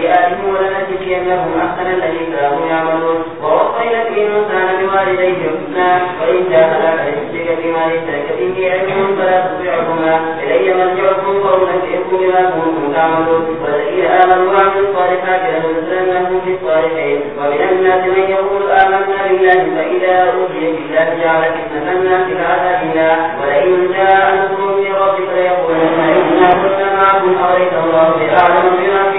بآلهم ولا نشك أنهم أحسن الذي كانوا يعملون. ووصينا الإنسان بوالديه حسنا وإن جاهلاك أن يشرك بما ليس لك به علم فلا تطيعهما. إلي مرجعكم فأنبئكم بما كنتم تعملون. والذين آمنوا وعملوا الصالحات لنزلنهم في الصالحين. ومن الناس من يقول آمنا بالله فإذا أوذي بالله جعل فتنة الناس كعذاب الله ولئن جاء نصر من ربك ليقولن إنا كنا معكم. أوليس الله بأعلم بما في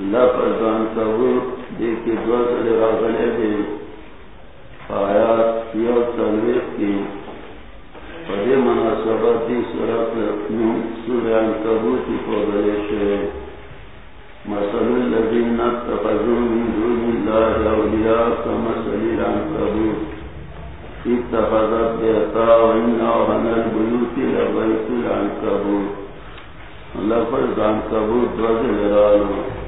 لفظان کا وہ دیکھے دو سڑے راغلے دے آیات کیا تنویق کی۔ پدے مناسبتی صورت سورہ انکبوتی کو بلیش ہے مسل الذین اتخذوا من دون الله اولیاء كمثل العنكبوت اتخذت بيتا وإن أوهن البيوت لبيت العنكبوت لفظ عنكبوت رجل رالو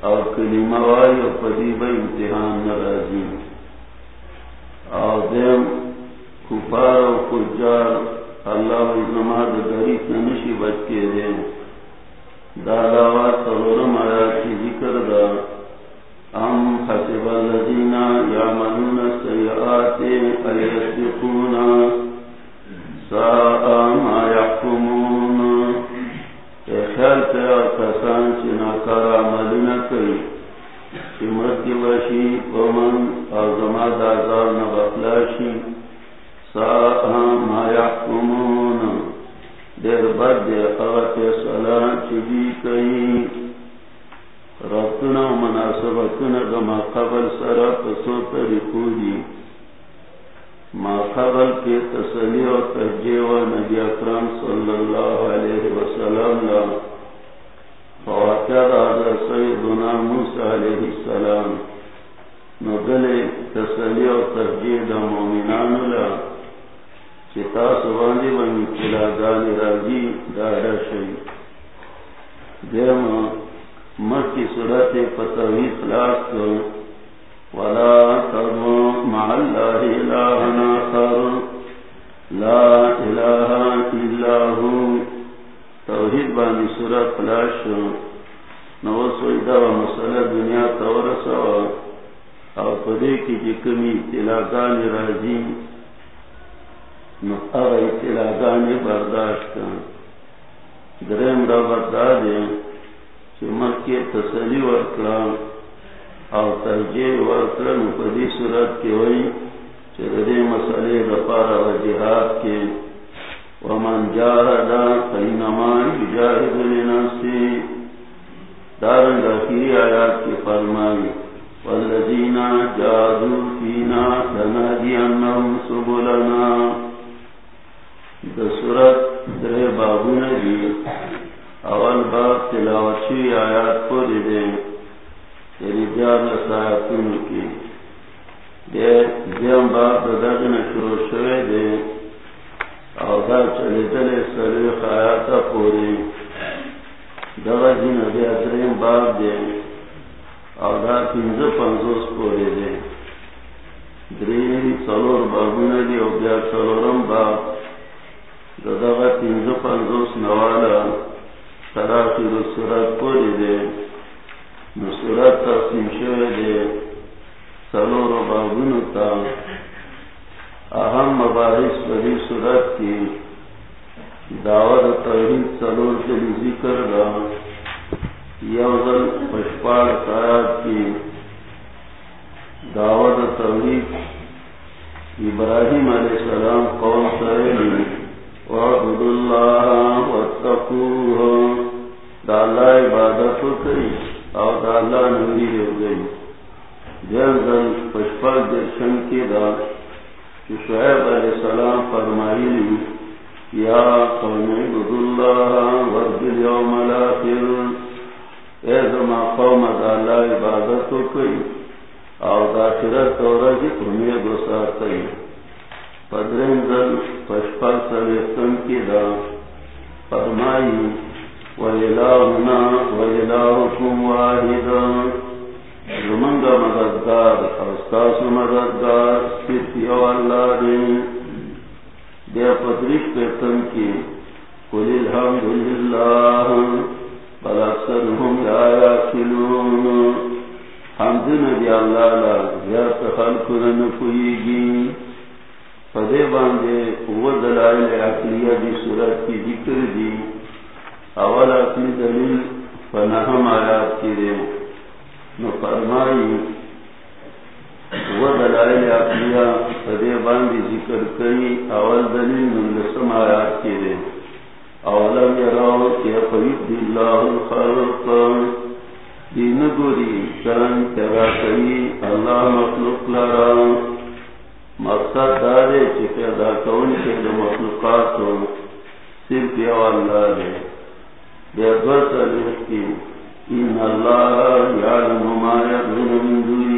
اور کلمہ وائی اور قریب امتحان ناراضی اور کجار اللہ نماز غریب نہ بچ کے دیں دالاوا سرورم آیا کی ذکر دا۔ ام حسب الذین یعملون السیئات ایسقون ساء ما یحکمون۔ مثال کیا اور کسان سے ناکارا ملنا کری قیمت کی بشی امن اور زما دازار نہ بخلاشی سا مایا امون دیر بد دے قوت سلا چلی کئی رفتنا مناسبتنا گما قبل سرا پسو تری دی ما قبل کے تسلی و تجیو نبی اکرم صلی اللہ علیہ وسلم علیہ السلام نوگل تسلی اور ترجیح دا مومنان اللہ چتا سبانی بنی چلا گان راضی دارا شئی. دیم مر کی صورت پتوی خلاص کو، ولا ترمو مع اللہ الہنا خر لا الہ الا ہوں توحید بانی صورت خلاص شئی نو سویدا و مسئلہ دنیا تورسا او پدے کی جی جکمی تلاگانی راجی نو اغی تلاگانی برداشت کن. درم را بردا دے چی مکی تسلی ورکلا او ترجیح ورکلا نو پدی صورت کی وئی چی دے مسئلے دپارا و جہاد کی ومن جاہدا فینما یجاہد لنفسی دارن رفی آیات کی فرمائی، والذین جادو فینا لنادی انہم سبولنا دا صورت در بابو نبی جی، اول باب تلاوچی آیات کو دے دے یعنی جار کی۔ دے، دیم باب دا شروع شوے دے، او دا چلی دل سریخ آیاتا پوری۔ دغا جن باب دے او دا پنزوس پوری دے سلور دی او بیا سلورم باب. دا پنزوس نوالا دو سورت پوری دے تقسیم دے سلور تا اہم مباحث کی دعوت توحید سلور کے ذکر رہا۔ یوزل پشپاڑ سایات کی۔ دعوت توحید ابراہیم علیہ السلام قوم سہیلی وعبد اللہ واتقوہ۔ دالا عبادت ہو گئی اور دالا نوری ہو گئی۔ جنزل پشپاڑ درشن کی دا۔ شعیب علیہ السلام فرمائی یا قوم عبد اللہ ورد اليوم الاخر اے زما قوم دا اللہ عبادت کوئی او دا خیرت و رجی امید و ساتھی پدرین دل پشپا سویتن کی دا فرمائی وَإِلَاهُنَا وَإِلَاهُكُمْ وَاحِدًا زمنگا مددگار مددگار اللہ دے پدرش پیتن کی قل الحمدللہ، بل اکثرهم لا یاکلون۔ حمد نبی اللہ لا زیادت خلق ننفویگی پدے باندے وہ دلائل عقلیہ دی صورت کی ذکر دی۔ اول اقلی دلیل، فنہم آیات کی دے۔ نو فرمائی وہ دلائل اپنیا سدے باندھی ذکر کری، اول دلیل من لسم آیات کے دے۔ اولم یراو کہ قریب اللہ الخلق دین گوری چرن تیرا کری، اللہ مخلوق لرا۔ مقصد دارے چی پیدا کون کے دو مخلوقات صرف یو اللہ دے۔ بے دور سلیخ کی إن الله يعلم ما يبذل من دونه من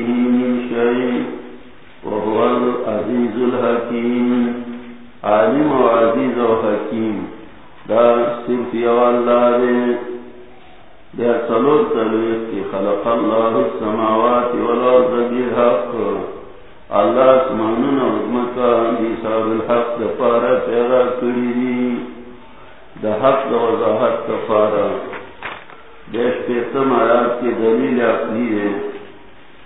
شيء وهو العزيز الحكيم. عالم وعزيز وحكيم. دا صرف يو الله دي دا صلوت تلويت خلق الله السماوات والأرض بالحق. الله اسمانون وزمكا بيساب الحق دفارة پیرا کری دا حق دا وضاحت کفارا دیش پیتم آیات کی دلیل اپنی ہے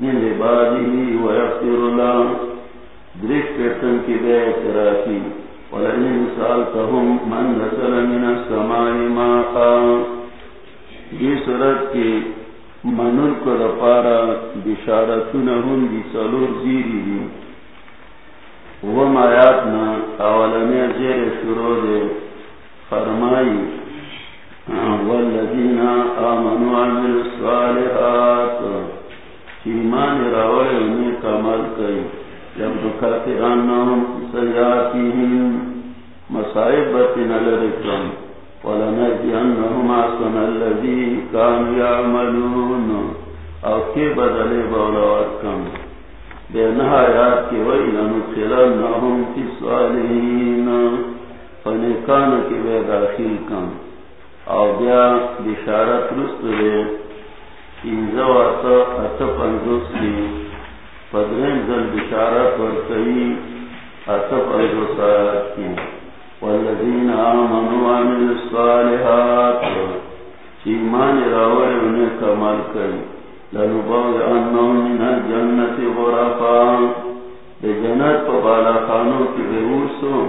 من عباده ویغفر له. درش تن کی بے اعترافی ولئن سألتهم من نزل من السماء ماء. یہ صورت کی منل کو دپارا بشارتون دی سلور زیری دی. وہ آیاتنا اولنے زیر شروع دے. فرمائی، والذین آمنوا عمل الصالحات. چیمان راوڑے انہیں کمال کئی۔ جب دکھاتے آنہم سیاتیہم مصائب بطن لرکم ولنجی آسن اللذی کانو یعملون۔ اور کے بدلے بولوات کم۔ بے نہایات کی وئی لنخلنہم فی سوالین فنکان کی بے داخل کم۔ اور بیا بشارت رست دے۔ انزو اتا اتا پنزوس کی پدرین زل اتا پنزوس آیات کی والذین آمنوا الصالحات ایمان راوڑے انہیں کمال کری من الجنت غرفا. دے جنت پا بالا خانوں کی بیوسو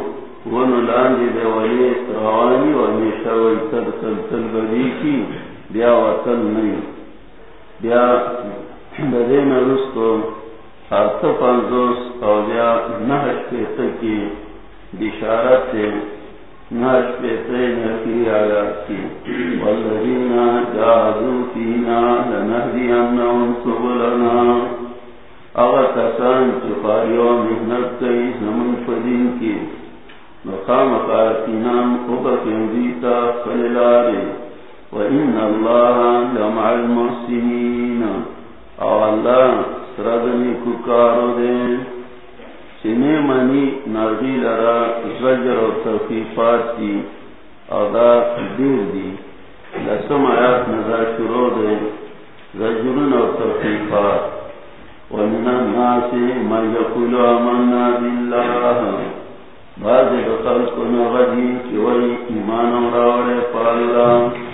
دے ولی روانی و تل تل تل کی نہیں بیا بدین رستو حتی پانزوس او بیا نحش پیتا کی بشارت سے نحش پیتا نکی آیات کی والذین جاہدو فینا لنہدی انہم سبلنا. اغا کسان چفاریو محنت کئی زمن فدین کی مقام قاتنام اوبکن دیتا فللارے وَإِنَّ اللَّهَ لَمَعَ الْمُحْسِنِينَ او اللہ سردنی ککارو دے چنے منی نردی لرا زجر و تفیفات کی او دا دیر دی لسم آیات نظر شروع دے زجرن و تفیفات وَمِنَ النَّاسِ مَنْ يَقُولُ آمَنَّا بِاللَّهِ بعض خلق نغدی کی وی ایمان راوڑے پالا و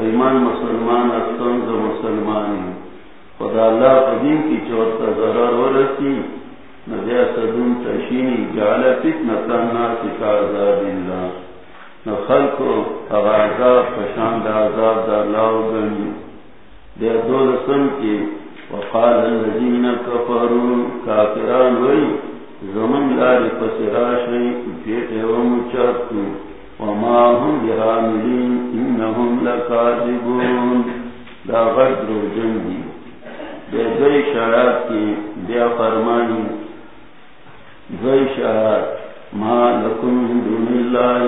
ایمان مسلمان اصلا ز مسلمانی. خدا اللہ قدیم کی چورتا ضرر ورسی، نبی صدون تشینی، جعل فتنة الناس کعذاب اللہ. نخلق اغازاب پشاند عذاب دا اللہ گنی دیر دول سن کی، وقال الذین کفروا، کافران وی، زمن لاری پسراشی پیٹے ومچاتو وما هم بحاملین انہم لکاذبون. دا غد رو جنگی بے گئی شرات کی بیا فرمانی. گئی شرات ما لکم دون اللہ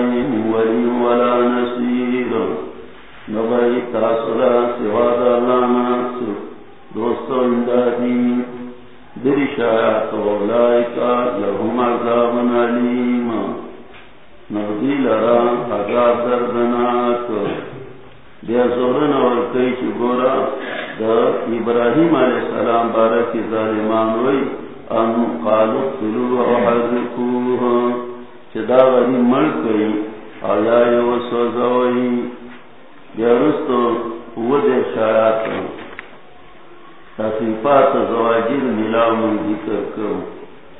ولی ولا نصیر. نبائی تاثرہ سواد اللہ ناصر دوستو اندادی درشاعت اولائکا لهم عذاب علیم. نردی لرا عذاب دردناک بیا زورن اور کئی چی گورا، دا ابراہیم علیہ السلام بارکی ظالمان وی ان قالو قلو و حضرکوه چدا غنی ملک وی آیائی و سوزوئی بیا رستو ود شایات تفیفات زواجر ملاو من ذکر کرو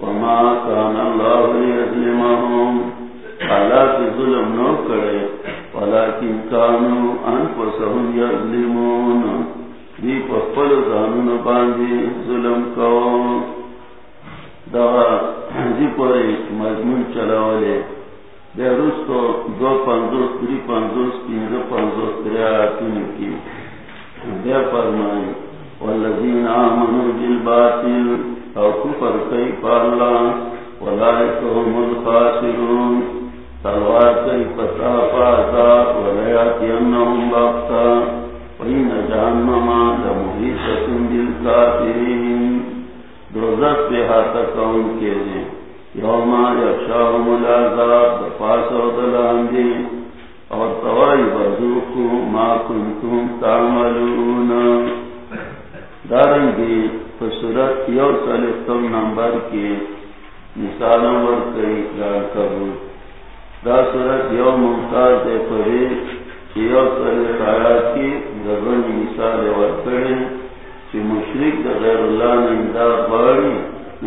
وما کان اللہ لیظلمہم اللہ کی ظلم نو کرے ولیکن کانو انفسهم یظلمون دی پپل زانون باندی ظلم کو دا دی پوری مضمون چلاولے دے روس کو دو پنزوس تری پنزوس تین دو پنزوس تری آتون کی دے فرمائی والذین آمنوا بالباطل او کفر کئی پالا ولائکهم الخاسرون۔ تلوار کئی پتا پاتا ولیاتی انہم باقتا وین جہنما لمحیطة بالکافرین۔ دوزت پہ ہاتھ کون کے دیں یوما یخشاهم العذاب دفاس و دلاندی اور توائی بردوکو ما کنتم تعملون۔ دارنگی فسرت یو سلستم نمبر کی مثالوں ورکی جان کرو دا سورت you Mumtaz they pre you سلست آیات کی دبن مثال ورکڑی چی مشرک دا غیر اللہ نے امداد باری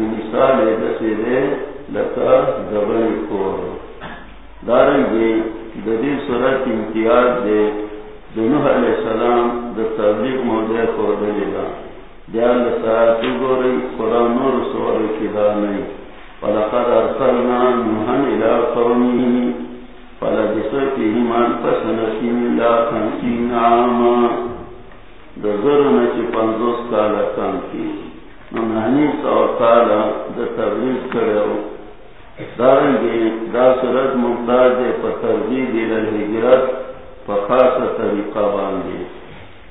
مثال دسی دے لتا دبن کور. دارنگی ددی صورت امتیاز دے دنوح علیہ السلام دا تبلیغ موضوع خوردلی دا دیال سایت گوری قرآن نور سور کی دانی ولقد ارسلنا نوحن الى قومه فلبس فيهم الف سنة الا خمسين عاما دزر نچ پنزوس کالا کم کی نمانی سو کالا د تبلیغ کرو دارنگی دا سورت ممتاز پا ترغیب الالحجرت پا خاص طریقہ باندی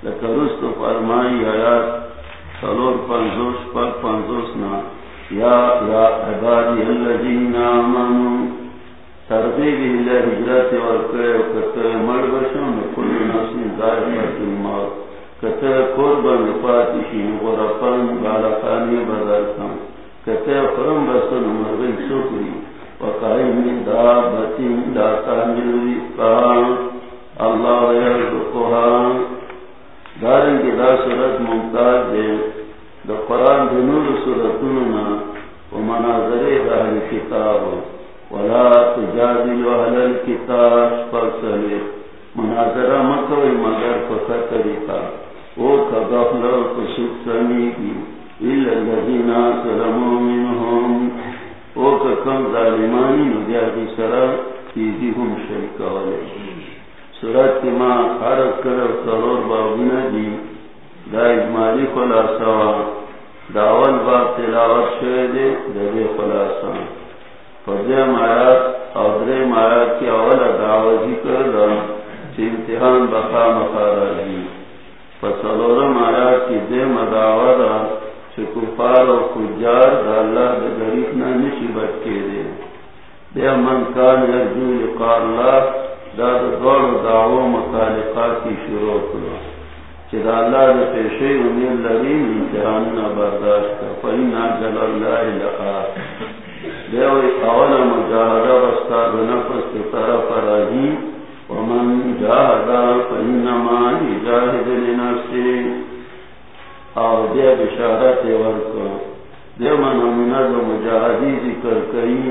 لکرست فرمائی آیات سلور پنزوش پر پنزوش نا. یا یا عبادی اللذین آمنو. ترغیب اللہ حجرات ورکے کتے مر بشن کل نفسی ذائقت الموت کتے قربن فاتشین غرفن بالکانی بدرکم کتے فرم بسن مرغی سکری. وقائم دابتی لا تعمل رفقان اللہ یرزقها دارن کی دا صورت ممتاز دے، دا قرآن دی نور صورتوننا و مناظر اہل کتاب ولا تجادل اہل الكتاب فرسلے مناظرہ مکوی مگر فکر طریقہ۔ او کا غفل و کشک سمیگی۔ إلا الذين سلموا منهم او کا کم ظالمانی نبیہ دی سرا، تیزی ہم شرکا والے سورت کی ماں حرف کرو سرور بابنا دی دا اجمالی خلاصا داول باب تلاوت شوئے دے دے خلاصا فضے مایات اور درے مایات کی اول دعوی ذکر دا چی امتحان بقا مخارا دی فسلورم آیات کی دے مدعوی دا چی کفار و خجار دا اللہ دا غریب نا نشی بچکے دے دے من کان یرجو لقاء اللہ داد دوڑ دعو متعلقات کی شروع کرو چدا اللہ دے پیشے امید امتحان نہ برداشت کر جل اللہ لقا اول مجاہدہ کی طرف ومن جاہدہ جاہد لنفسی اور دے بشارت ورکو دیو من امینہ مجاہدی ذکر کئی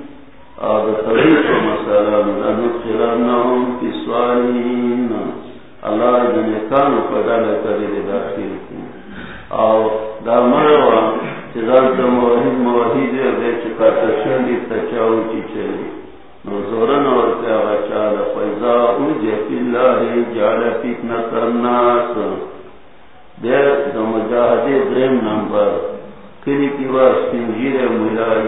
طریق و مسئلہ لنکرنہم فی سوالین اللہ جنکانو پدال کری داخل کی آو دا مروا چیزان تا موحید موحید دے چکا تشندی تچاو چی چلی. نو زورن اور کیا غچال فیضا اوجی فی اللہ جعل فتنة الناس. دے دا مجاہدی درم نمبر. کلی کی واسطی جیر ملائی.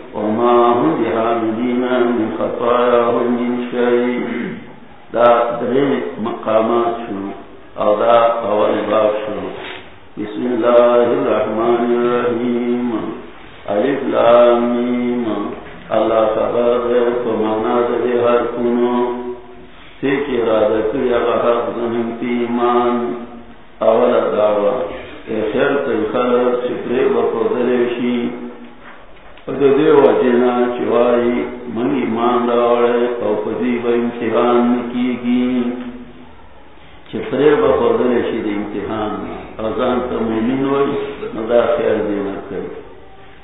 وما هم بحاملين من خطاياهم من شيء. دا دري مقامات شو او دا اول باب شو. بسم الله الرحمن الرحيم الف لامیم اللہ خبر ہے تو مانا دے ہر کنو سیک ارادہ کری اگا حق ظنم ایمان. اول دعوة اے خیر تی خلق شکرے بکو دلیشی چوائی من ایمان راوڑے او پدی با امتحان کی گی چپرے شید امتحان ازان تا مومن وی ندا خیر دینا کر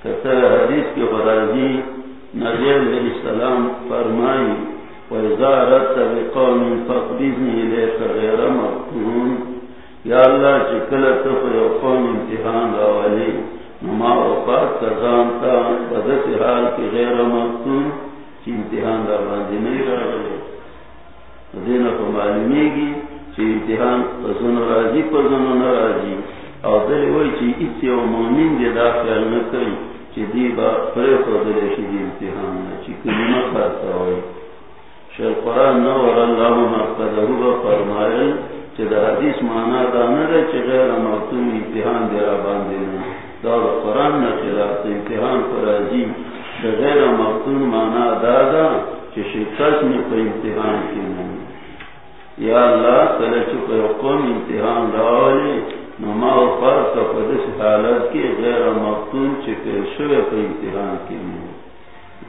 کتر حدیث کے فرازی علیہ السلام فرمائی یا اللہ چکلت امتحان نما اوقات کزان تا بدس حال کی غیر مقتون چی امتحان دا باندی نہیں رہا رہے دینا کو معلومی گی چی امتحان پزن راجی پزن نراجی او دلی وی چی اسی او مومن دی دا خیال نکری چی با پرے خودلے شی دی امتحان چی کلمہ کرتا ہوئی شیل قرآن نو اور اللہ مقدہ با فرمائل چی دا حدیث مانا دا نرے چی غیر مقتون امتحان دی را باندینا دا دا قرآن نا خلاف امتحان پر عظیم دا غیر مقتون مانا دا دا چی شکست میں پا امتحان کی نمی یا اللہ کل چکے قوم امتحان راولی نما و فرق کا پدس حالت کی غیر مفتون چکے شوے پہ امتحان کی نہیں۔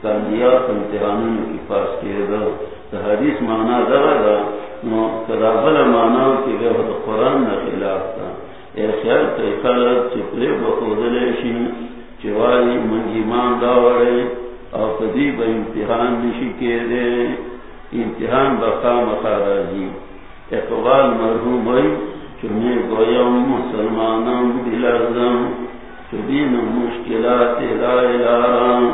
تالیات امتحانوں کی پاس کیے دا تا حدیث مانا دا دا نو کدابل مانا کی گئے دا قرآن نا خلاف تا خیال کئی خلق چپلے بخودلے شی چوائی من ایمان داوڑے اور کدی با امتحان نشی کے دے امتحان بقا مخاراجی اقبال مرحوم ہوئی چنے گویم مسلمانم بلرزم چبین مشکلات لا الارام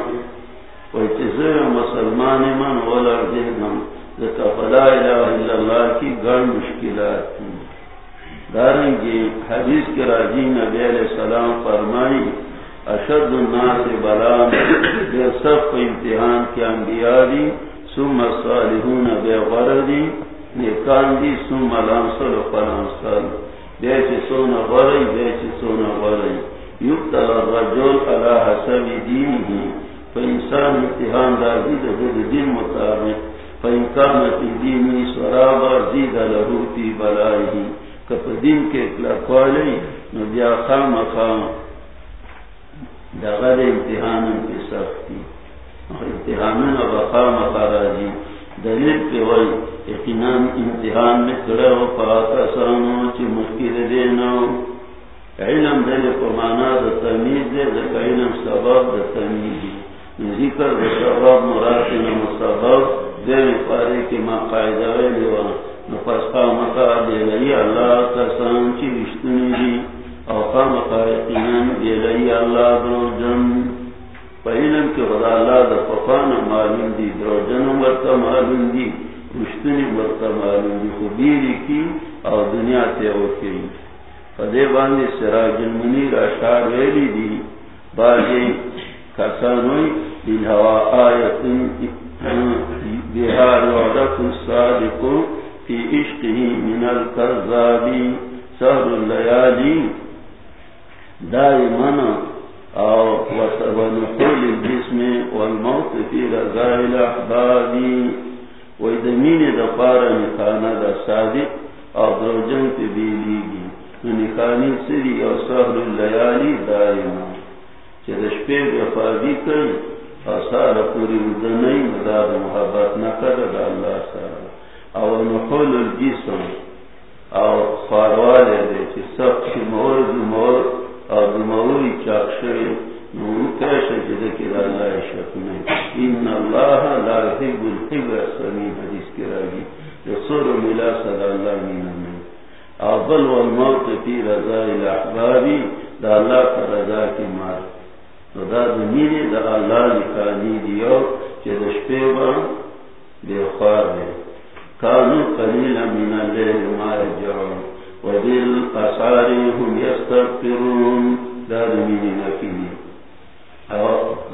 کوئی چیزیں مسلمان من ولردیدم ذکا فلا الہ الا اللہ کی گڑ مشکلات۔ دارنگی حدیث کے راجی نبی علیہ السلام فرمائی، اشد الناس بلان بے صف امتحان کے انبیاء دی، ثم صالحون بے غردی نیکان دی سم الانسل و فلانسل. بیچ سونا غرئی بیچ سونا غرئی یبتل الرجل علا حسب دینی فا انسان امتحان دا زید زید دین مطابق. فا انکانت دینی سرابا، زید لہو پی بلائی کپ دین کے اکلاکوالی نبیا خام خام دا غر امتحان کی سختی امتحان بخام خاراجی دلیل پہ وئی یقیناً امتحان میں کڑے ہو پاتا سانو چی مشکل دینا علم دل کو مانا دا تمیز دے دا علم سبب دا تمیز ذکر دا سبب مراد یعنی نم سبب دے پارے کی ما قائدہ لیوا نفس قامتا دے لئی اللہ کسان چی رشتنی دی. او قامتا یقیناً دے لئی اللہ دو جن پہلم کے خدا اللہ دا فقان معلوم دی درو جنم ورطا معلوم دی، رشتنی ورطا معلوم دی خبیری کی او دنیا تے اوکی فدے باندی سراج المنیر اشار ویلی دی. باجی کسانوی بالہوا آیت بہار وعدت الصادق فی عشقی من الکرزابی سہر اللیالی. دائمانا او ونقول الجسم والموت في رضاء الاحباب. ويدمين دفار نخانا دا صادق او دروجن في بيليگي نخاني سري او سهر الليالي دائما. چه دشپے وفادی کئی او سارا پوری ودنئی مدار محبت نکر دا اللہ سارا او نقول الجسم او خواروالے دے چه سخت مورد مورد اور دموری چاکشری نور کیسے جدے جی کی اللہ شک نہیں ان اللہ لا يحب الحب السمین حدیث کی راگی. رسول ملا صدا اللہ مین میں اول والموت فی رضا الاحبابی، دا اللہ کا رضا کی مار. تو دا دمینی دا اللہ لکانی دیو چه دشپیبا بے خوار ہے کانو قلیلا من اللیل ما رجعون وبالأسار هم يستغفرون. دار من نكيني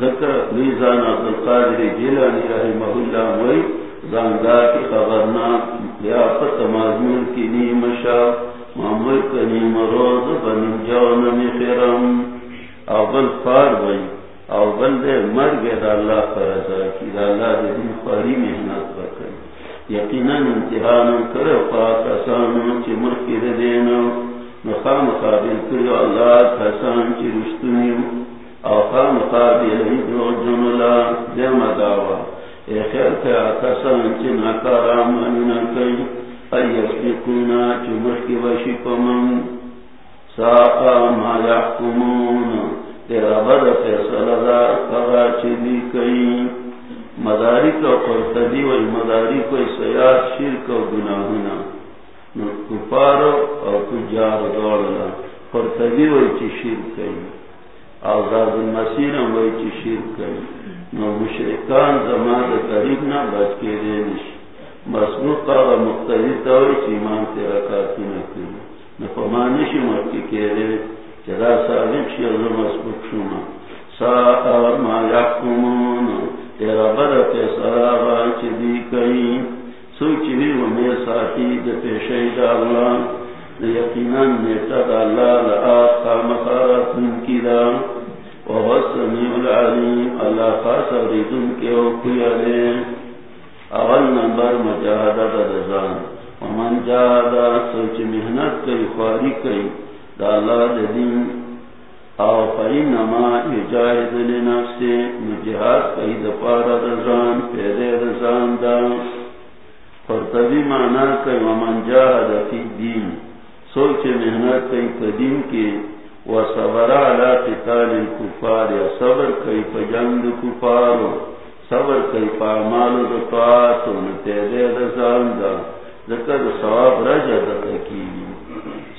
ذكر ميزان عبد القادر جيلاني رحمه الله وي زانگار کی خبرنا یا پت مضمون کی نیم شا معمول کا نیم روز بنیم جون خیرم. او بل فار وی او بل دے مرگ دا اللہ فرزا کی، دا اللہ دے دن خواری محنت بکر یقینا امتحان کرو پاک چی مرکی دے دینا قابل کرو اللہ کسان چی رشتنی او خام قابل ہدو جملا دے مداوا اے خیر کے آکسان چی نکارا مننا کئی. ایس بکونا چی مرکی وشی پمن. ساقا ما یحکمون. تیرا بد فیصلہ دا کغا چی دی کئی. مداری کو قرطبی و مداری کو سیاد شرک و گناہنا کفارو او تجار دوڑلا قرطبی و چی شرک کئی آزاد المسیر و چی شرک کئی نو مشرکان زمان دا قریب نا بچ کے دینش مسبوق آغا مقتدی تاوی چی ایمان تیرا کاتی نکی نو پمانشی مرکی کے دے چدا ثابت شی از مسبوق شما. ما یحکمون. تیرا بر فیصلہ چی کئی سوچی بھی ومی ساتی دا پیشی دا اللہ یقینا نیتا دا اللہ لآت خامخارت من کی دا وغسمی العلیم، اللہ خاص ریدن کے اوکی علیم۔ اول نمبر مجاہدہ دا رضان ومن جاہدہ، سوچ محنت کئی خواری کئی۔ دا اللہ دا دین او فینما یجاہد لنفسی مجہاد کئی دپارا رضان پیدے رضان دا. فرطبی مانا کئی، ومن جاہد فی دین سوچ محنت کئی قدیم کی و صبر علا قتال کفار یا صبر کئی پا جنگ کفار. صبر کئی پا مال دا طاعت و نتیدے رضان دا. ذکر صواب رجا دا تکیلی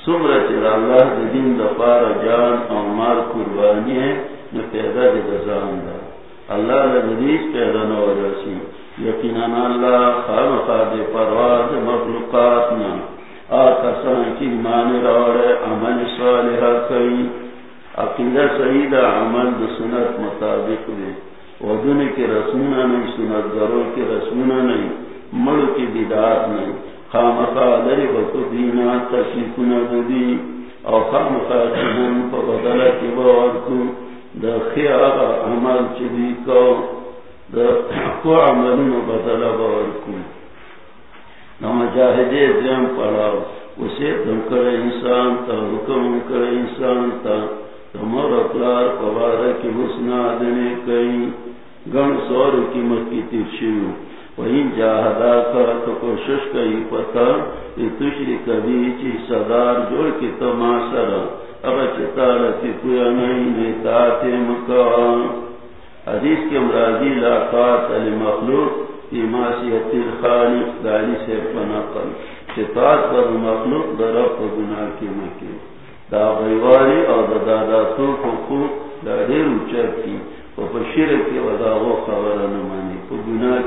سمر چلا اللہ دین دا جان او مال قربانی ہے، نہ پیدا دے دزان دا۔ اللہ لدیس پیدا نو رسی یقینا اللہ خام خاد پرواز مخلوقات نا۔ آتا سان کی مان روڑے عمل صالحہ کئی عقیدہ سعیدہ عمل دا سنت مطابق دے۔ ودن کے رسمنا نہیں، سنت گرو کے رسمنا نہیں، ملک کی بدعات نہیں۔ خامخا لری بکو دینا ددی او بدلا دا عمل چدی کو دا کو. عملون دیم پڑاو اسے دم کرے انسان تا، حکم کرے انسان تا. تمہر اپلار پوارکی حسنا دنے کئی، گن سور کی مکی تیرشیو وہی جاہدا کا تو کوشش کئی پتا کہ تشری کبھی چی صدار جوڑ کی تو ماسر اب چتا رتی کویا نہیں نیتا تے مکان حدیث کے امراضی لاقات علی مخلوق کی معصیت الخالق، دالی سے پنقل چتات پر مخلوق درف و گناہ کی مکی دا غیواری اور دا دادا تو حقوق دا دیر اچر کی پشیر کی ودا وہ خبر نہ مانی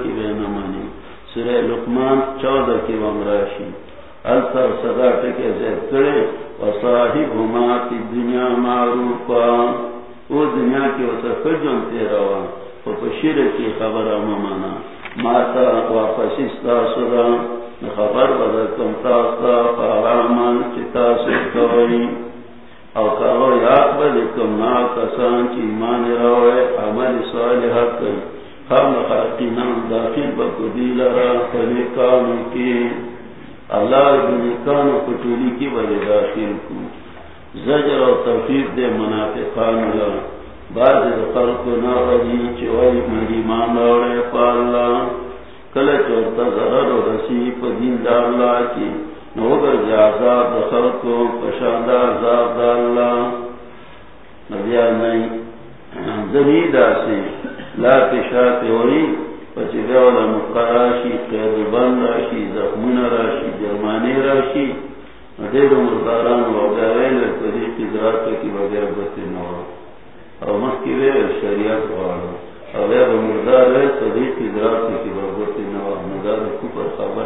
کی بے نہ مانی سورہ لقمان چودہ کی ومراشی سدا ٹکے کرے صاحب ہما کی دنیا معروفا. وہ دنیا کی وسا تیرا پشیر کی خبر مانا. ماتا واپس استا سدا خبر بدل کم تاستا فارامان چتا سے کوئی او کاغو یاد بلکم نا کسان چی ایمان روئے عمل صالحہ کئی خام خاقینا داخل بکدی لرا خلیقانو کی۔ اللہ بنکانو کٹولی کی بلے داخل کو۔ زجر و توفیق دے منافقان لر بعد دقل کو ناغدی چوائی من ایمان روئے پا اللہ کلچ اور تظہر و رسیب دین دا اللہ کی۔ نوگر کو پشاندہ عذاب دا اللہ۔ نہیں لا پشات پچی قید بند راشی، زخمون راشی جرمانی راشی۔ مرداران وغیرین کی بغیر نورا او مخی شریعت وارا او مردار ہے صدیق کی بغیر نورا خبر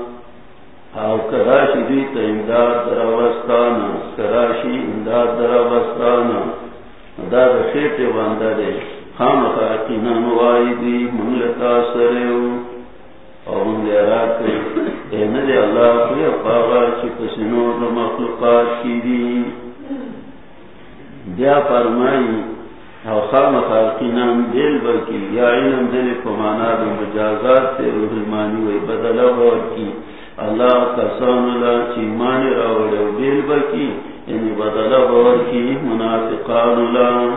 او کراشی دی تا امداد در اوستانا کراشی امداد در اوستانا دا دا خیط بانده دی. خام خاکینا نوائی دی منلتا سریو او من دی راکی این دی اللہ کوئی اپاغا چی پسنور دا مخلوقات کی دی بیا فرمائی او خام خاکی خاکینا دیل برکی یا علم دل کمانا دا مجازات تے روح المانی وی بدلا ورکی اللہ کسان اللہ چی مانی و بیل بکی یعنی بدل بور کی منافقان اللہ۔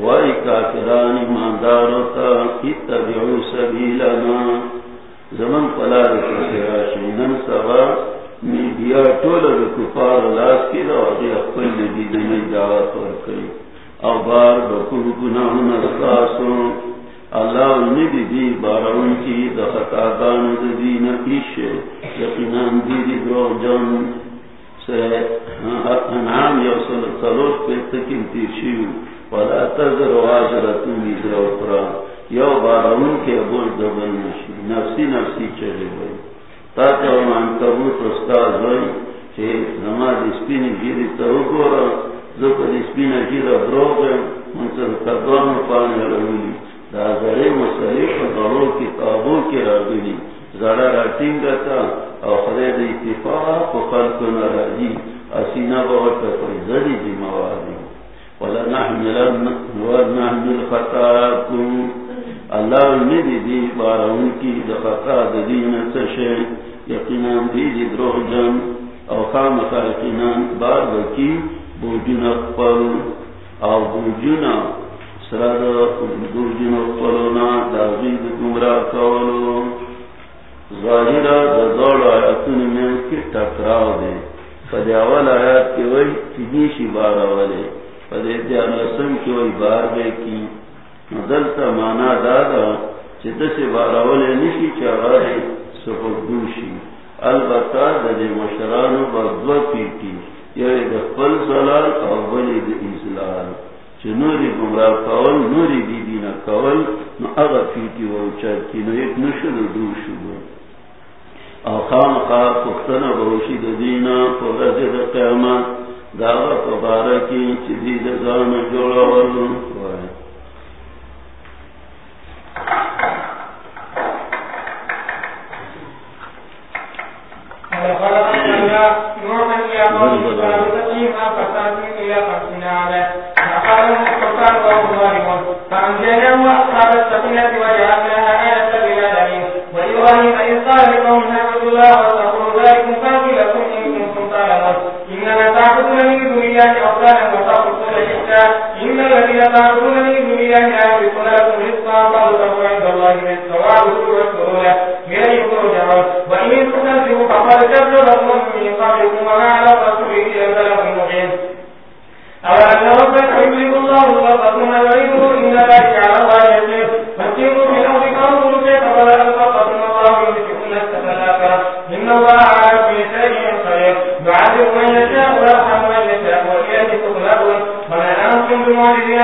وائی کافران ایماندارو تا، اتبعو سبیلنا۔ زمن پلا رکھتے راشنن سبا میڈیا ٹول کفار لاس کی رو دی اپن نبی دنی دعوت ورکری او بار بکل گناہ نستاسو اللہ ندی دی بارون کی دخطا گان دی نقیش یقینان دی دی درو جن سے انعام یو سل تلوش پہ تکیم تیشیو ولا تذر واجرتو می درو پرا یو بارون کے ابول دبل نشی. نفسی نفسی چلے ہوئی تا تو من کبوت استاد ہوئی چھے نماز اسپینی گیری تو گورا. زو پر اسپینی گیرا درو گئے منصر کدوان پانی رولی دا زرے مسئلے دورو کی تابو کی راگلی زرا راٹنگ تا او خرید اتفاق و خلق نراجی اسینا باوتا کوئی زری دی موادی ولا نحملن ونحمل خطاکم اللہ ندی دی بارون کی دا خطا دین سشے یقینان دی دی دروح جن. او خام خارقینان بار بکی بوجن اقبل او بوجن سرد درجن اقبلونا داغید گمرا کولو. ظاہر دزول آیتون میں کی ٹکراو دے. پدے اول آیات کی وی تیجیشی بارا والے پدے دیان رسم کی وی بار بے کی. دلتا مانا دادا چی دسی بارا والے نشی چاہارے سفر دوشی. البتا دے مشرانو بردو پیٹی. یہ دفل زلال او بلی دے ازلال. نوری گمراہ کول، نوری دی دینا کول، نو اغا فیتی و اوچاد کی نو ایک نشد دو شد. او خام خواه پختن بروشی دا دینا پو رزی دی قیامت، داغا پبارکی چی دی دی زان جوڑا ورلو ان الذين تعبدون من دون الله لا يملكون لكم رزقا فارزقوا عند الله رزقا يعذب من يشاء ويرحم من يشاء وإليه تغلبون وما أنتم بمعجزين.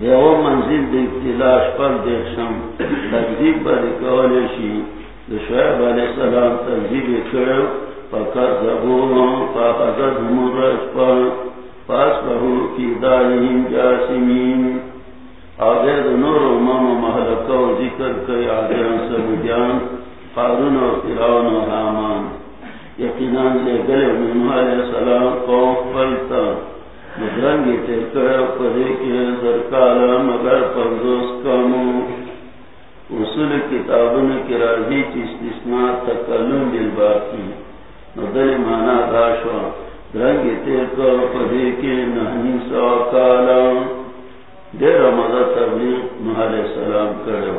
دیا وہ منزل دیکھتے لا شپر دیکھشم تقدیب باری کولے شی. دشویب علیہ السلام تقدیب کرے فکر زبون فاقضت مرش پر. فاسبہو کی دارہم جاسمین. آگیر نور و مام محلکہ و ذکر کئی آگے آگیران سبودیان قارون و فراؤن و حامان. یقینان لے گلے منہ علیہ السلام قوم فلتا مدرنگی تلکر پدے کے ذرکالا مگر پردوس کامو اصول کتابن کی راضی چی استثناء تکلم بالباقی ندل مانا داشوا رنگ تیرکا پدے کے نہنی سو کالا۔ دیر مدد تبلیغ محل سلام کرو۔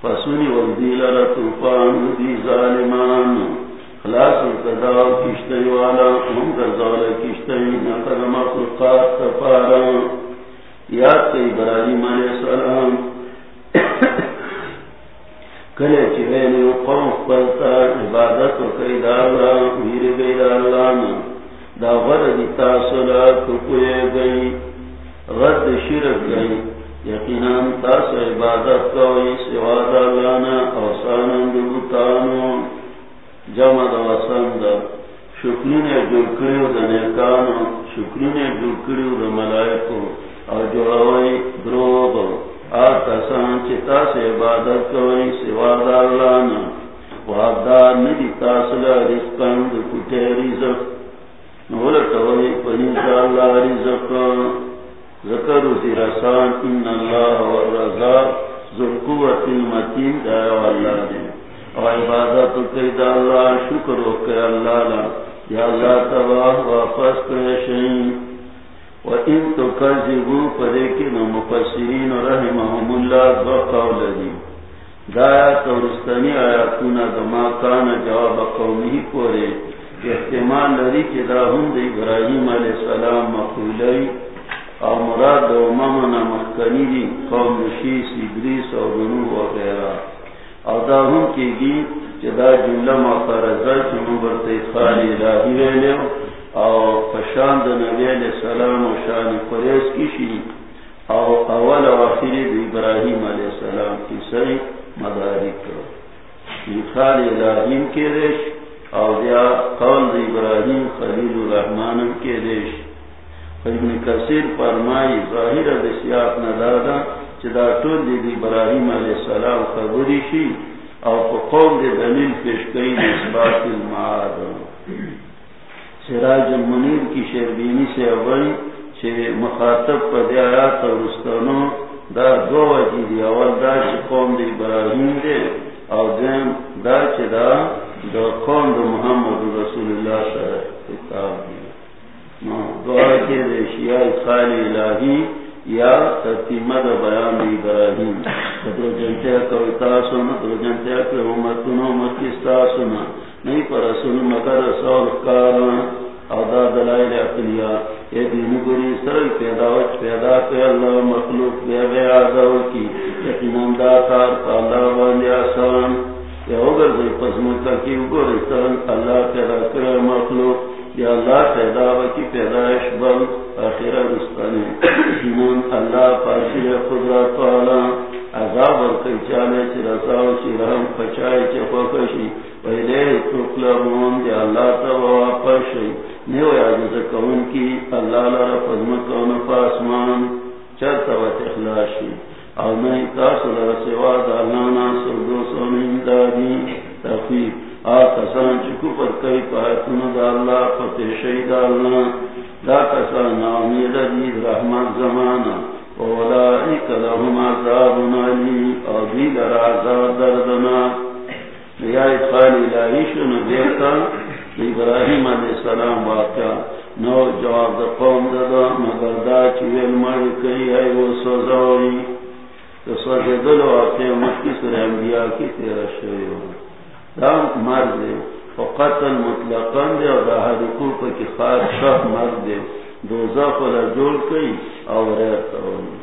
پسونی وقدی لرا توفان دی ظالمان خلاص کشتی والا ہم کشتی نقل تفارا یاد کئی علیہ السلام کلے قوم پلتا، عبادت و کئی گئی دا غرد گئی غد شرک گئی۔ یقیناً تاس عبادت کوئی سوا لانا اوسانا دبتانو جمع دا وسند شکری نے جڑ کریو دا نیکانو شکری نے جڑ کریو دا ملائکو او جوڑوئی دروب آتا سان چی تاس عبادت کوئی سوا دا لانا وعدار ندی تاسولا رزقان دا کتے رزق. نولتوئی پنیزا اللہ رزق. ذکر رسان ان اللہ والرزاق ذو ذرقوت المتین دائیو اللہ دے او عبادت اللہ شکر وقی اللہ لا، یا اللہ تباہ واپس کرشین و ان تو کرزبو پریکن مفسرین رحمهم اللہ بقول دی دایا تورستانی آیاتونا دما کان جواب قومی پورے۔ احتمال لری کہ دا ہم دے ابراہیم علیہ السلام مقولی او مراد و ممنا مخکنی دی قوم وغیرہ او دا ہم کی گی کہ دا جملہ مقرزہ چی مبرت خالی الہی ویلیو او پشان دا نبی علیہ السلام و شان قریس کی شی او اول و آخری دی ابراہیم علیہ السلام کی سی مدارک خالی الہیم کے ریش او بیا قول دی ابراہیم خلیل الرحمن کے دیش ابن کثیر فرمائی ظاہر بسیات ندادا چدا طول دی دی ابراہیم علیہ السلام خبری شی او پا قوم دی دلیل پیشکئی نسبات المعاد. سراج المنیر کی شربینی سے اولی چھ مخاطب پا دی آیات و رستانو دا دو وجی دی اول دا چھ قوم دی ابراہیم دی او دیم دا چھ دا دا قوم دا محمد رسول اللہ صلی اللہ علیہ وسلم دعا کے دے شیعہ خالی الہی ترتیمہ دا بیان دی ابراہیم. درو جنتیا کوئی تاسونا درو جنتیا کوئی امتنا مکستاسونا نہیں پر رسول مگر رسول کارا ادا دلائل اقلیا اے دین گری سرل پیدا وچ، پیدا کر اللہ مخلوق بے بے آدھو کی. یقیناً دا کار پا اللہ باندی آسان. یا اگر دی پزمکا کی اگر سرن اللہ پیدا کر مخلوق. یا اللہ پیدا وکی پیدائش بل آخرہ رستانی ایمان اللہ پاسی قدرت والا۔ عذاب ورکی چالے چی رساو چی رحم پچائی چی خوکشی ویلے تکلبون دی اللہ تا واپشی نیو یادت کون کی؟ اللہ لرا پزمکون پاسمان۔ چرتا و تخلاشی۔ او نئی تاسو لرا سوا دا اللہ سونی دادی تخفیق آسان چکو پر کئی پایتون دا اللہ فتح شہید اللہ دا کسان آمید دید رحمت زمانا اولائک لهم عذاب نالی آبید رعذاب دردنا۔ یا اتخال الہی شنو دیکھتا ابراہیم علیہ السلام واقعا نو جواب دا قوم دا مگر دا چویل مر کئی ہے وہ سوزاوی تو سوزے دلو آتے مکی سر انبیاء کی تیرہ شوی ہوگا دا مرد دے فقتل مطلقاً دے اور دا حدکو پا کی خواہد شاہ مرد دے دوزا پلا جوڑ کئی اور ریتا ہوئی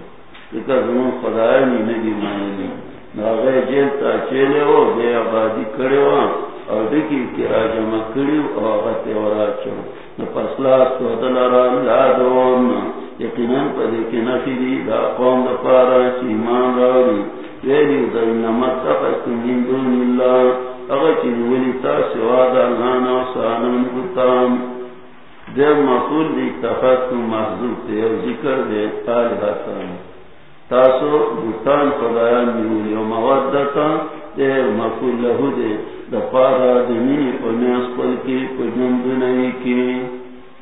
لکہ زمان خدایانی نگی مانی ناغی جیل تا چیلے ہو دے آبادی کرے ہو اور دیکی کی راجمہ کری ہو آغتی ورا چو نپسلاس تو دلاران لادوان یقیناً پا دیکی نفی دی دا قوم دا پارا چی ایمان راوی ویلی دا انمت تقت من دون اللہ اگر چیز تا سوا دا لانا سانن بتام دے مقول دی تفت محضوب تے اور ذکر دے تال حسن۔ تاسو بتان خدایان دیولی و مودتا دے مقول لہو دے دا پارا دنی و نیاس پل کی، و جنب نئی کی۔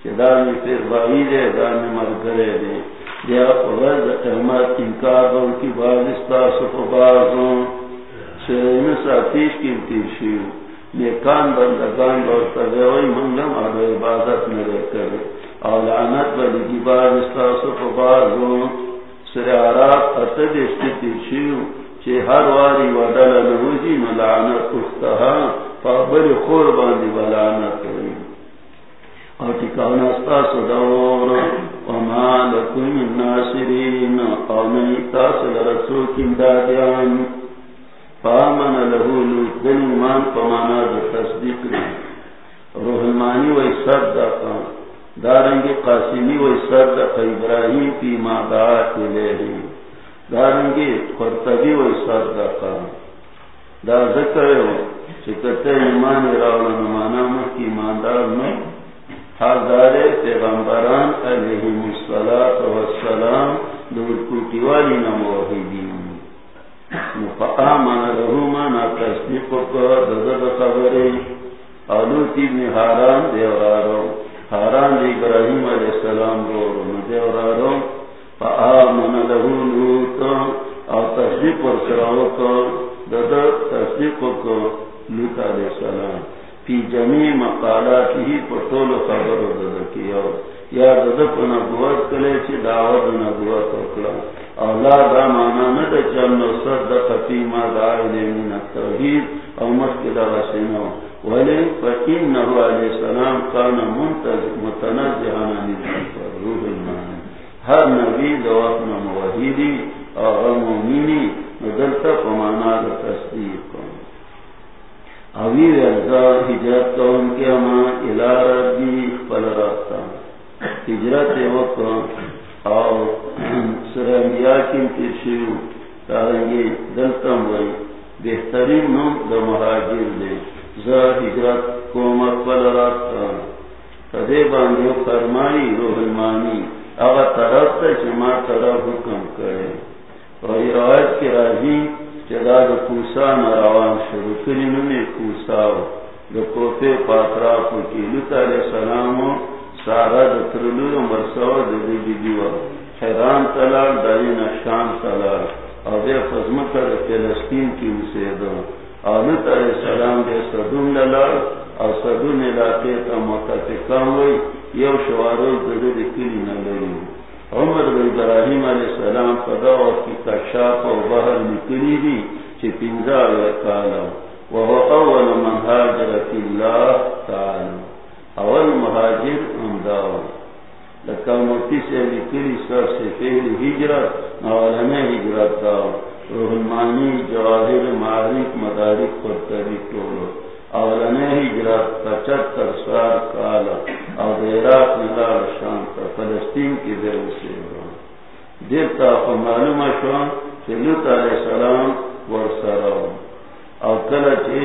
چدانی پھر بائی دے دانی مرگرے دے۔ دے اپغرد قیمت انکار دو کی بازستا سفو بازوں کی شیو نیکان بندگان منگم آدھو عبادت میں اور لعنت کی بار استاسو سر شیو چی ہر واری ودل نوزی ملعنت اختہا فابر خور باندی بلعنت کری اور ٹکانا استاسو دور. وما لکم الناصرین. اور نہیں تاسو کم دادیان. فامن له لوط دن ایمان پمانا دا تصدیق دی. روحمانی وی صدقا دارنگی قاسمی وی صدقا ابراہیم پی ما دعات لیہی دارنگی خرطبی وی صدقا دا ذکر ہو چکتے ایمان راولا نمانا مکی ایماندار میں، حاضر پیغمبران علیہم السلام دور کوٹی والی نموہی نموحیدین فآمن له مانا تصدیق کو دزد خبری۔ علوتی بن حاران دیورارو۔ حاران دی ابراہیم علیہ السلام رو رو دیورارو۔ فآمن له لوت او تصدیق پر سراو کو دزد تصدیق کو لوت علیہ السلام۔ فی جمیع مقالاتی پر طول خبر دزد کیا۔ یا دزد پر نبوت کلے چی دعوت نبوت اکلا۔ اولاد دا مانا ندا چلنو صد دا ما مشکل علیہ السلام کانا روح ہر نبی دا وقنا موحیدی او غمومینی ندلتا فمانا دا تصدیق حجرت کون کے اما الہ ربی خپل رابطا حجرت وقت اور سرمیا کی تیشیو تارنگی دلتم وی بہترین نم دا مہاجر دے۔ زا ہجرت کو مقبل راتا تدے باندیو فرمائی روح المانی۔ اگا طرف تا چما طرف حکم کرے۔ اور یہ روایت کی راجی جدا دا کوسا نروان شروع کری نمی کوساو دا کوفے پاترافو کی لتا علیہ السلامو سارا دترلو مرسو دی دی دیو حیران تلال داری نشان تلال. او دے فزمکر فلسطین کی اسیدو آلت علیہ السلام دے صدون للال او صدون علاقے تا متفقان وی، یو شوارو دلی دی کلی نلری عمر بن ابراہیم علیہ السلام پدا کی کشاف و بہر نکلی دی چی پنزا کالا وهو اول من هاجر في الله تعالى اول مهاجر امداو لکا مرتی سے لکلی سر سے پہلی ہجرت اولنے ہجرت داو روح المانی جواہر معارف مدارک پر کبھی ٹولو اولنے ہجرت پچہتر سال کالا اور عراق نلال شام کا فلسطین کی دیر سے دیتا کو معلوم شو کہ لط علیہ السلام ورسرا اور کل چی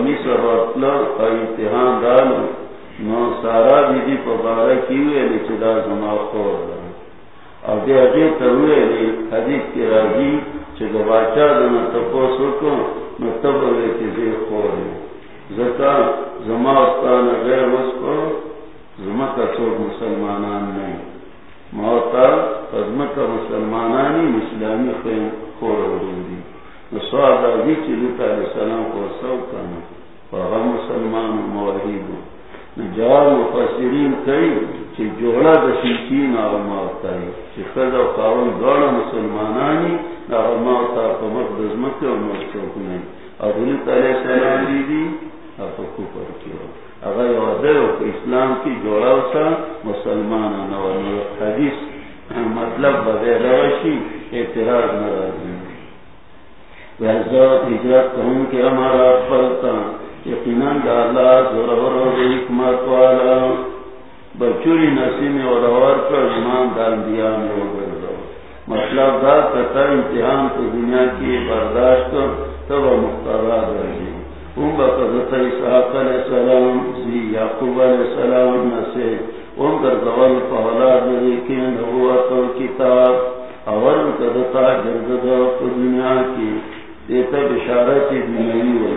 مصر رتل کا امتحان ڈالو نو سارا بیدی پبارہ کی ہوئے لچدا زما خور اور دے اگے تروے حدیث کی دنا نو تب چیزے خور زکا زما استان غیر زما کا چوک مسلمانان نہیں موتا کا مسلمانانی اسلامی خیم خور دی سواد چلتا علیہ السلام کو سو کنا فغا مسلمان موحید جواب مفسرین کئی چی جوڑا دا شیچین آغا موتا ہے چی خدا و قاون دوڑا مسلمانانی آغا موتا پا مقدز مکہ و مقصوک نہیں اور علیہ السلام دی دی اگر اسلام کی جوڑا سا مسلمان حدیث مطلب بغیر اعتراض ہجرت کہوں کہ ہمارا پلتا یقیناً ڈالا زور حکمت والا. بچوری نسی میں اور اور پر ایمان ڈال دیا میں ہو گئے مطلب دا کتا امتحان تو دنیا کی برداشت تب مختار رہے ام بقضت عیساق علیہ السلام، زی یعقوب علیہ السلام نسے ام در دول فولاد لیکن نبوت و کتاب. اور ام قدتا جردد و دنیا کی دیتا بشارت دنیای ہوئی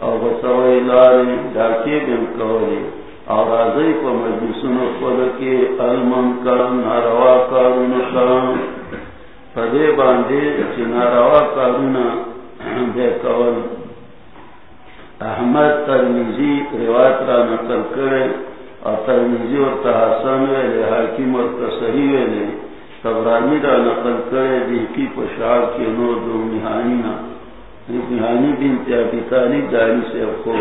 او بسوئی لاری ڈاکی بیم کولی او رازائی پا مجلسون خودکی المنکر ناروا کارون شام پدے باندے چی ناروا کارون بے کول. احمد ترمیزی روایت را نقل کرے اور ترمیزی اور تحسن ویلے حاکم اور تصحی ویلے تبرانی را نقل کرے دیکی پشاک کے نور دو مہانی نا مہانی بن تیابی طالب داری سے اخو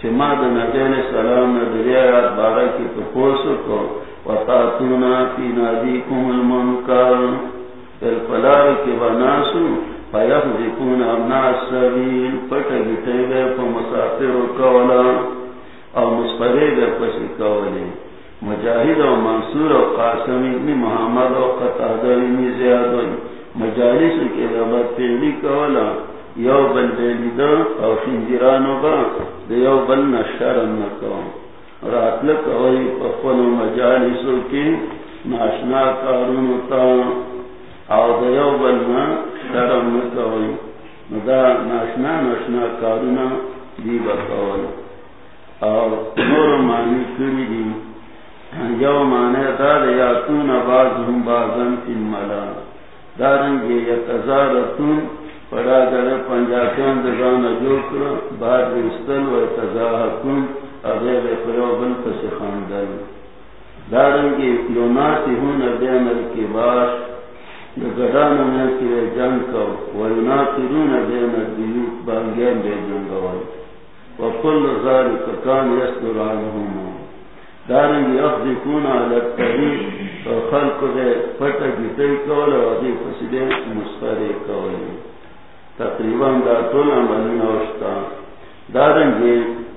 چما دا نبیل سلام ندری آیات بارا کی تپوسو کو وطاتونا فی نادیکم المنکر پر پلار کے بناسو فیخذکون ابناء السبیل پتا گیتے گئے پا مسافر کولا او مسفرے گئے پسی کولی مجاہد و منصور و قاسم ابن محمد و قطعدہ ابن زیاد مجالس کے ربط پیلی کولا یو بل بیلی دا او خنجرانو با دا یو بل نشرن نکو رات لکوئی پفن و مجالسو کی ناشنا کارونو تا او دا یو بل نشرن شرم نکوئی دا ناشنا ناشنا کارونا دی بکول اور نور معنی کری دی یو معنی دا دا یاتون بازهم بازن فی الملا دارنگی یتزارتون پڑا در پنجاکان دگان جو کرو، بعد رستل و یتزاہتون اغیر پریوبن پس خاندل دارنگی یوناتی ہون بین الکباش گدان میں سرے جنگ کو وینا ترون دین دیوت بانگین بے جنگ وکل ذالک کان یستر عنہم دارنگی افضی کون علت تحریف خلق دے پتا جتے کول و دی فسدے مسترے کولی. تقریباً دا طول عملی نوشتا دارنگی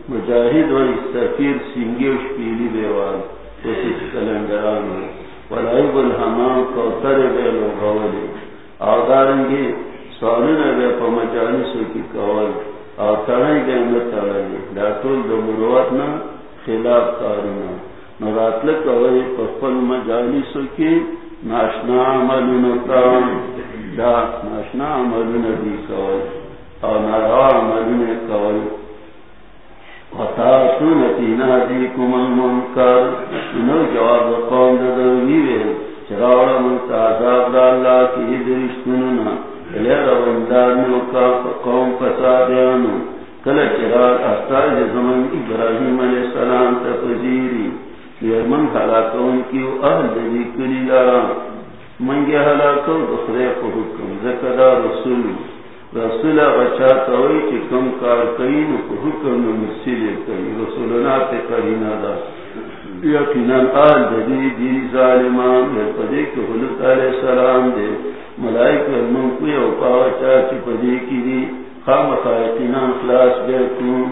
مجاہد و استفیر سنگی و شپیلی بیوال کسی کلنگران ہوئی ولعب الحمام کوتر بے لوگولی آدارنگی سوالن بے پا مجالسو کی کول. او تڑائی گئے متڑائی داتول دو مروتنا خلاف کارنا نراتل کوئی پا پل مجالسو کی ناشنا عملون کام دا ناشنا عملون دی کول او ناروا عملون کول۔ وطاسون تینا دی کمال منکر انو جواب قوم دا دویوے چراوڑا من منتعذاب دا اللہ کی درشتننا لے روندانو کا قوم فسادیانو۔ کل چرار احتاج زمن ابراہیم علیہ السلام تفزیری من حلاکون کی اہل دی کلی لارا منگی حلاکو دخرے کو حکم. زکدا رسول. رسول بچا کوئی چی کم کار کئی نو کو حکم نو مسیل کئی. رسولنا تے قرینا دا یقینا آل دی دی ظالمان دے. پدے کہ حلق علیہ السلام دے. ملائک من کوئی اوپاو چاچی پدے کی دی. خام خائقینا خلاص بے کن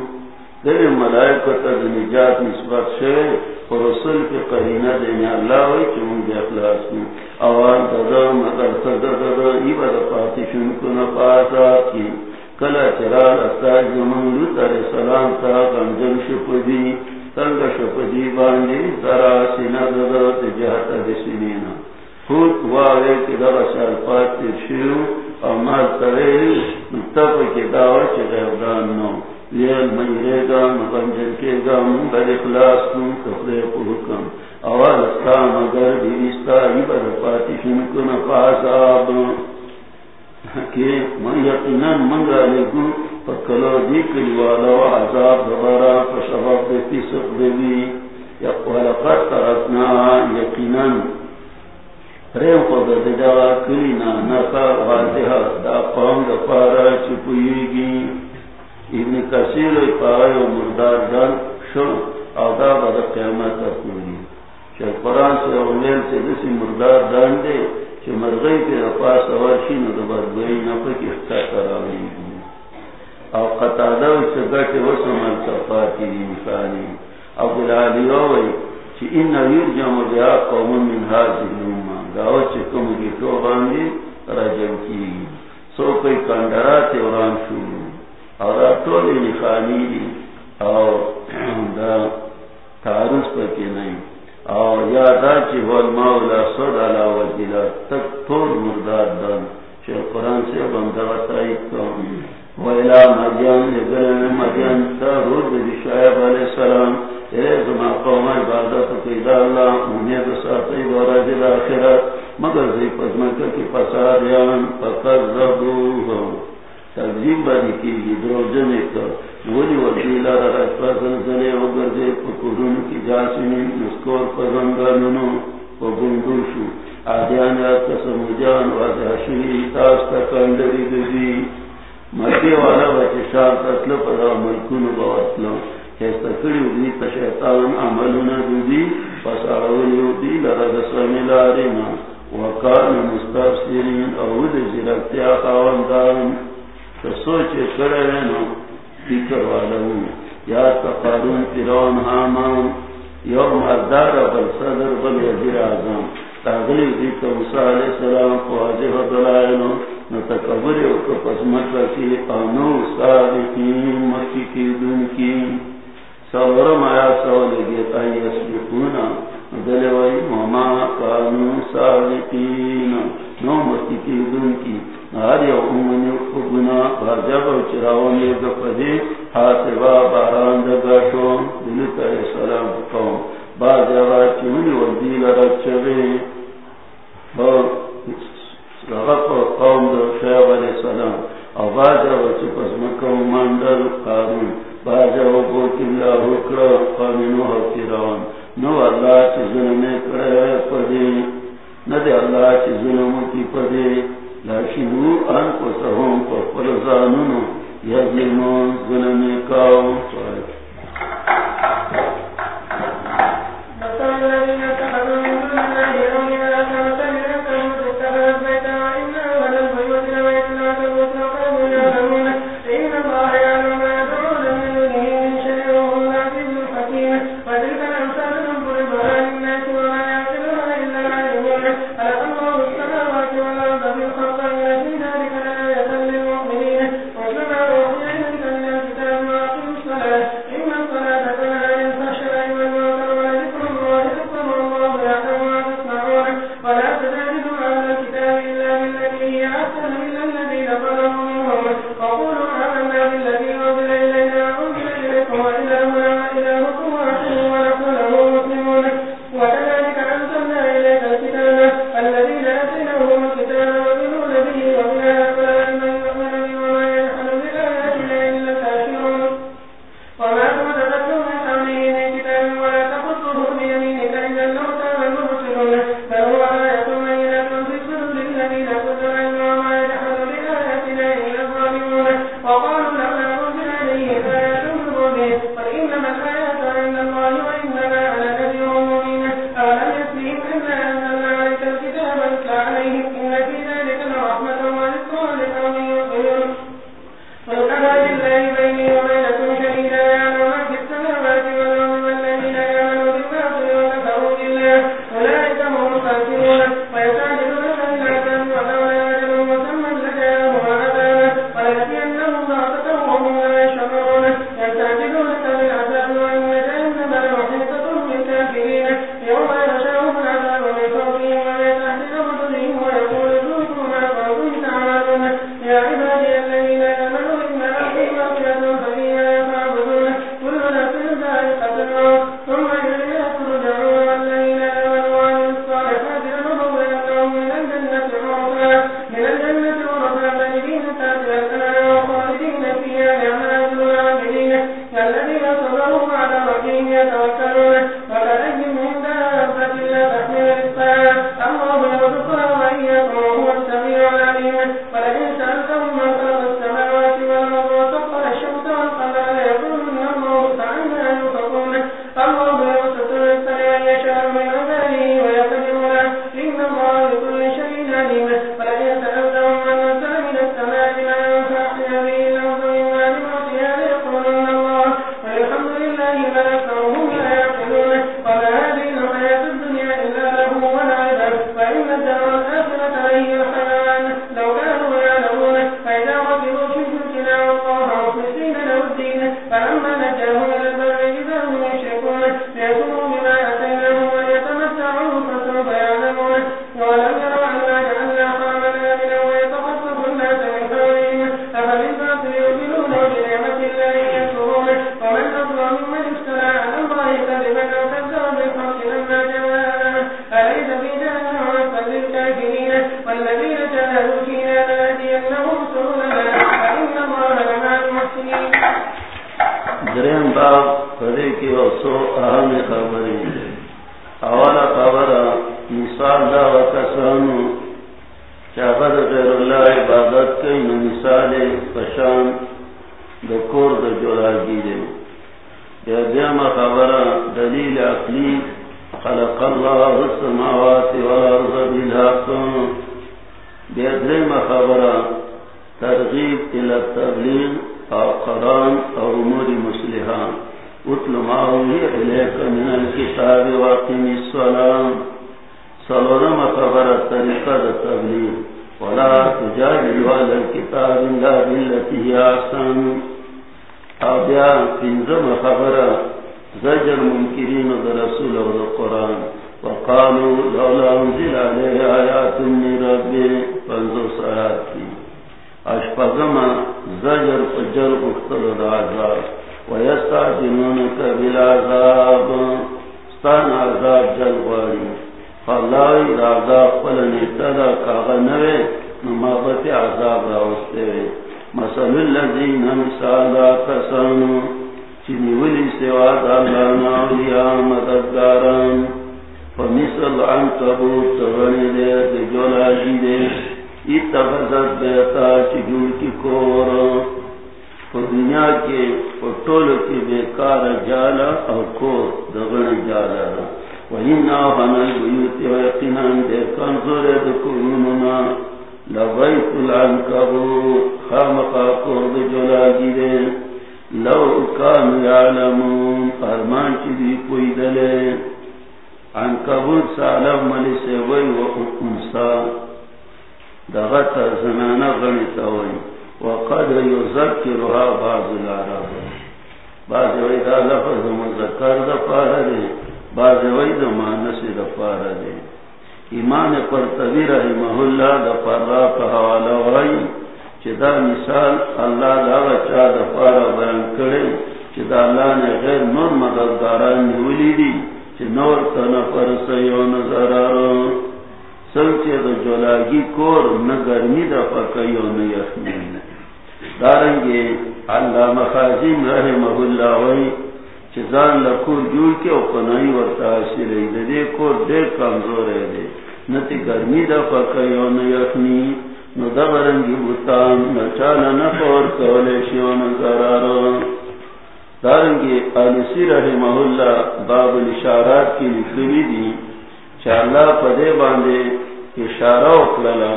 دل ملائکو تا نجات نسبت شوئے رسول کی قرینہ دینا اللہ وی چون بے اخلاص کی اوان تدا مگر تدا تدا ایبا دا پاتشن کنا پاسا کی کلا چرال استاج زمان لوت علیہ السلام تا غنجل شپدی، تنگ شپدی باندی ترا سینا ددا تجہت دسینینا خود واوے کی دا شال پات ترشیو امال تریلی تپ کی داوچ غیردان نو۔ لیل میرے گا مغنجل کے گا منگل اخلاص کن. کفرے پہکم اول استا مگر دیستا عبر پاتشن کن پاساب کہ من یقیناً منگا لگو پکلو دیکلی والا و عذاب دبارا فشباب دیتی سق دیوی ولقد ترکنا یقیناً. ریم خود دجا کلینا نقا واضحا دا قوم دفارا چپویگی ابن کثیر پائے و مردار جان شن آدھا بدا قیامت پوری۔ چاہ قرآن سے اولیل سے دسی مردار دان دے چاہ مرغی پی رفا سوارشی نو دبر گوئی نفا کی اختا کراوی او قطادہ سے گٹے وسمال صفاتی دی مکانی ابو العالی روی چی ان نویر جمع بیا قوم من حاضر نوما۔ داو چی کم گیتو باندی رجم کی۔ سو کئی کندرات وران شروع۔ اور دی دا پکی چی والمولا صد علا تک مرداد دن چی قرآن سے کام ویلا مدین مدین تا رود دی علیہ السلام. اے قوم عبادت اللہ، امید ساتی بورا آخرت. مگر زی پزمکر کی پسادیان فقر تقزیم بانی کی گی درو جنے کر ولی وزیلا را رکھا زنزنے وگر دے پکرون کی جاسمی نسکور پزنگانونو پگندوشو آدیان یا قسم جان، واضح شوی تاستا کندری دزی. مکی والا بچے شار تسل پدا ملکونو باوتلو کیستا کری دی تشیطان عملونا دزی. پس آولیو دی لرد سمیلارینا وکان مستفسرین او دی زیرکتیا خواندان سوچ کرے نو فکر والا ہوں۔ یا تقارون فرون حامان، یوم مردار بل صدر بل وزیر اعظم۔ تاغلی دیت موسیٰ علیہ السلام کو حاضر و دلائنو نو تکبر اوکو پسمت رکی انو صادقین، مکی کی دن کی۔ سورم آیا سوال گیتا یسبقونا دلوائی مما کانو صادقین۔ نو مکی کی دن کی۔ ہر یو امنی باران دگاشو دلتا سلام قوم چونی وردی لرد رغب قوم شیب علیہ السلام. او مکم قارون. بوکی اللہ حکر روان نو اللہ چی ظلمی کرے پدی. ندی اللہ چی ظلمو کی پدی. لاشیو ان کو سہوں کو فرزانو یظلمون ظلمی کاؤ باب چیزان لکور جوڑ کے اپنائی ورطا حاصل ہے۔ دے دے کور دیر کمزور ہے دے۔ نتی گرمی دا پکیو نہ یخنی، نو دا برنگی بوتان نہ چالا نہ پور کولے شیو نہ ضرارو دارنگے آلسی رحمہ اللہ باب الاشارات کی لکھوی دی۔ چالا پدے باندھے اشارہ اکللا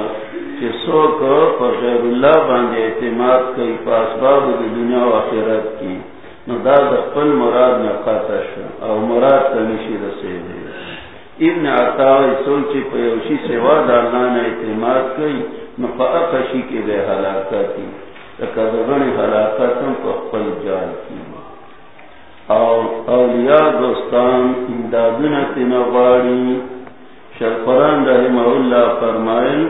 کہ سو کو پر غیر اللہ باندھے اعتماد کئی، پاس باب دنیا و آخرت کی ندا دقل مراد نقاتا شا او مراد تنشی رسے دے ابن عطاوی سوچی پیوشی سوا دالنا نے اعتماد کئی نفا اقشی کے بے حلاکاتی لکہ دغنی حلاکاتم کو اقبل جال کی او اولیاء دوستان امدادنا تنواری شرفران رحمہ اللہ فرمائل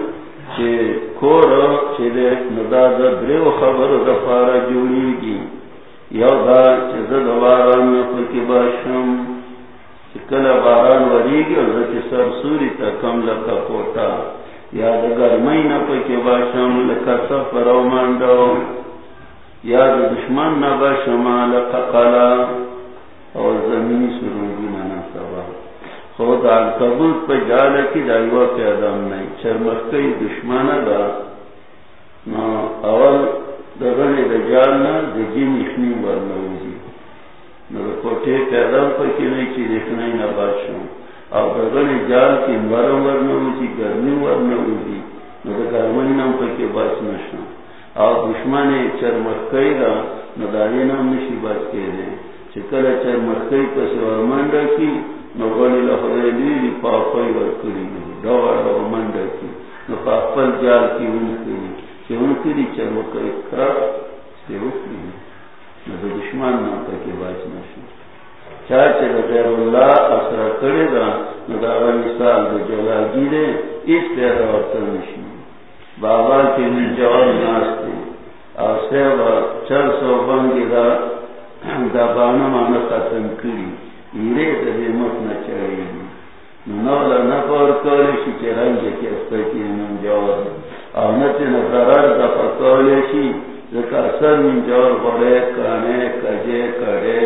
چھے کور چھے دے نداد دریو خبر دفارا جوڑی گی. یو دا چھے زد باران نفکی باشم. چکل باران وری گی اور سر سوری تا کم لکا پوتا یا دا گرمی نفکی باشم لکا سفر او مندو یا دا دشمن نباشم لکا قلا. اور زمینی سرونگی ننا سوا. خود الکبوت پہ جال کی دائیوا کے ادم نہیں شرمخی دشمن دا. نا اول دغن دجال نا دجین اخنی ورنوزی. نا کوٹے کے ادم پہ کی نہیں چی دکھنائی نا بادشاہ او دغن جال کی مرم ورم ورنوزی گرمی ورنوزی نا دا گرمانی نام پہ کی باس نشنا او دشمن چرمخی دا نا داری نام نشی باس کے دے چکر چکل چرمخی پس ورمانڈا کی نہ نغلی لخدای لیلی پاپای ورکلی دوار و منڈا کی نو پاپل جال کی انکلی چی انکلی چل وکای کرا سی وکلی نو دا دشمن نام تاکی باعث نشو چاچے دا غیر اللہ اثر کردے دا نو دا مثال دا جولاگی دے اس پیدا ورطا نشو بابا کی من جواب ناس دے اور سیبا چل سو بنگی دا دا بانا مانا ختم کری ایرے تبی مت نہ چڑھے نولا نہ پور کولے شی چے رنگ کے استکی من جواب او نتے نہ قرار دا پکولے شی سر جور بڑے کانے کجے کڑے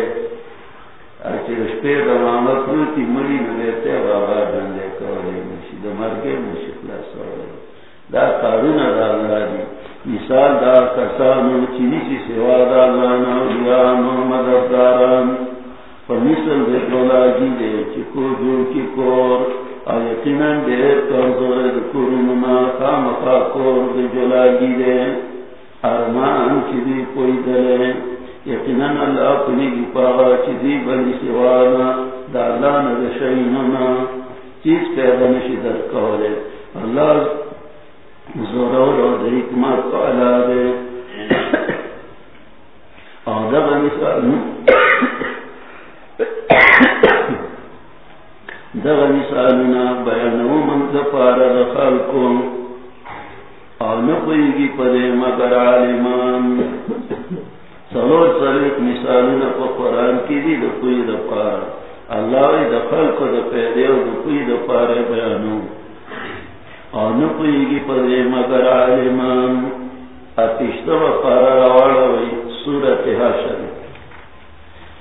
رشتے بابا دندے مشی دا کارون دی مثال دا چینی سی دے دولا جی دے چکو جو کی کور. دے کمزور کور دے جولا جی دے ارمان کی چیزی کوئی دلے، یقیناً اللہ کنی کی پاگا چیزی بنی سوانا، دالان رشیننا چیز پیدا نشی در کولے۔ اللہ زورور و در حکمت کو علا دے۔ آدھا بنی سوانا دغ مثالنا بیانو من دفار دخل کن او نقویگی پدے مگر عالمان۔ سلوٹ سلیت مثالنا پا قرآن کی دی دقوی دفار اللہ وی دخل کو دپیدے و دقوی دفار بیانو۔ او نقویگی پدے مگر عالمان۔ اتشتو پارا روڑا وی سورت حشر۔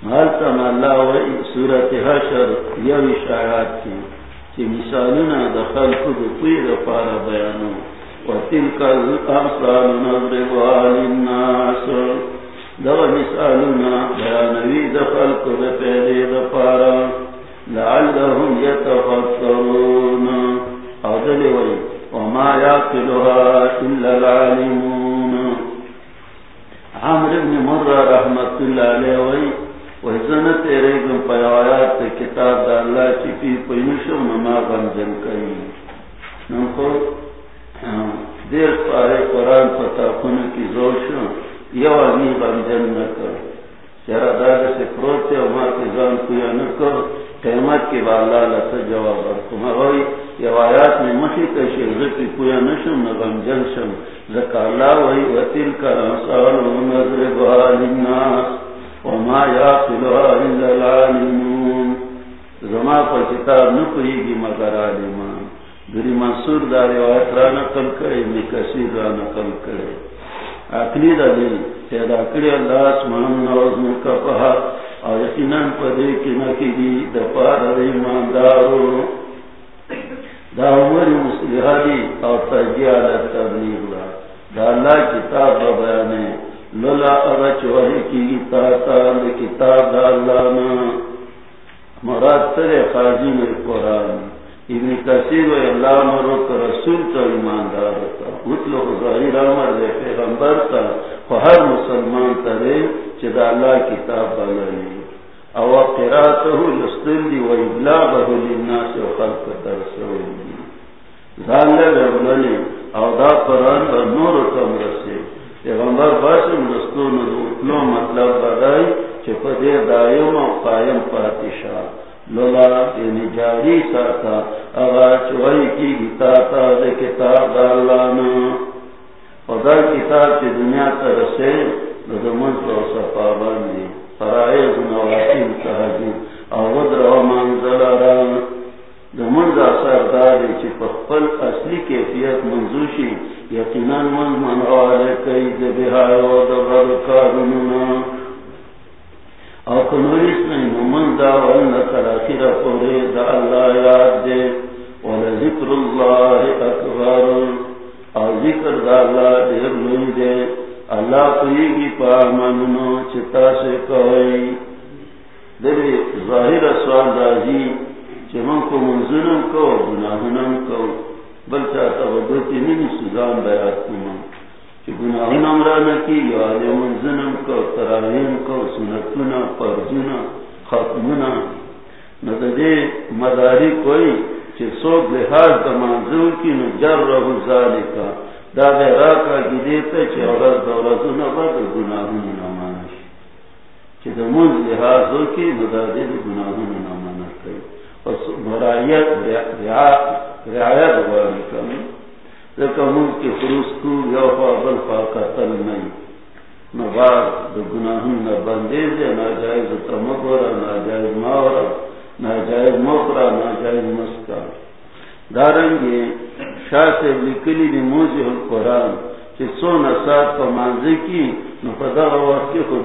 مالتم اللہ وی سورت حشر یو اشارات کی۔ چی مثالنا دخل کو دقوی دفار بیانو۔ وتلك الأمثال نضربها للناس دغ مثالنا بيانوي دفارا لعلهم يتفكرون وما يعقلها إلا العالمون عمر بن مرة رحمة الله عليه تیرے گم پیوایات کتاب دا اللہ چی پی پینشو نما غم جن کئی دیر پارے قرآن پتا کن کی زوشو یو آدمی بندن نکر چرا دار سے پروتے و ماں کی زان کویا نکر قیمت کی بالا لسا جواب ارکم اگوی یو آیات میں مخی کشی زکی کویا نشم نہ نگم جنشم زکا اللہ وی وطیل کر انصال و نظر بها للناس. وما یاقلها الا العالمون. زما پر کتاب نکوئی مگر عالمان. دری منصور دا روایت را نقل کرے ابن کثیر را نقل کرے عقلی دلیل پیدا کرے اللہ اسمان نوز ملکا پہا اور یقیناً پدے کی نکی دی دپار ایماندارو. دا عمر مسلحہ دی اور ترجیح علیہ تبلیغ دا. دا اللہ کتاب با بیانے لولا ارچ وحی کی تا تاتا کتاب دا اللہ نا. مراد ترے خاجی میں قرآن. ابن کثیر و اللہ مرو کا رسول کا ایماندار تھا مطلب ظاہر امر دے پیغمبر تھا وہ ہر مسلمان ترے چدا اللہ کتاب بلنی او قرات ہو لستل دی و ابلاغ ہو للناس و خلق درسو زان لے بلنی او دا قرآن و نور کم رسے پیغمبر باسم لستون دو اتلو مطلب بدائی چپا دے دائم و قائم پاتشاہ لولا یعنی جاری ساتا اغا چوئی کی گتا تا دے کتاب دالانا خدا کتاب چی دنیا ترسے لدو منزل و صفا باندی فرائض نواتیم تحجو اود رو منزل ران دو منزل سرداری چی پخپل اصلی کیفیت منزوشی یقینا من منوالے کئی دے بہای و دبر کارنونا۔ او کنوریس نہیں ممن دا ولن کراخیر دا اللہ یاد دے ولذکر اللہ اکبر. او ذکر دا اللہ دیر دے اللہ پا چتا سے کوئی دلی ظاہر سوال چمن کو منزنم کو گناہنم کو بلچہ تبدوتی منی سزان کمان گناہ کی منزنم تراہیم سنتنا ختمنا۔ ندے مداری کوئی چھ سوک لحاظ دا منظور کی، نو رہو ذالکا۔ دا راکا نمانش دا منز لحاظ ہو کی، نو دا دے نمانش کئی پس رعایت کمی کی خروس کو یو فا بل فا قتل نہیں نبار دو گناہن نبندیز یا ناجائز تمکورا ناجائز ماورا ناجائز ناجائز مسکا دارنگی شاہ سے لکلی القرآن سو نصات په مانځي کې نو په خود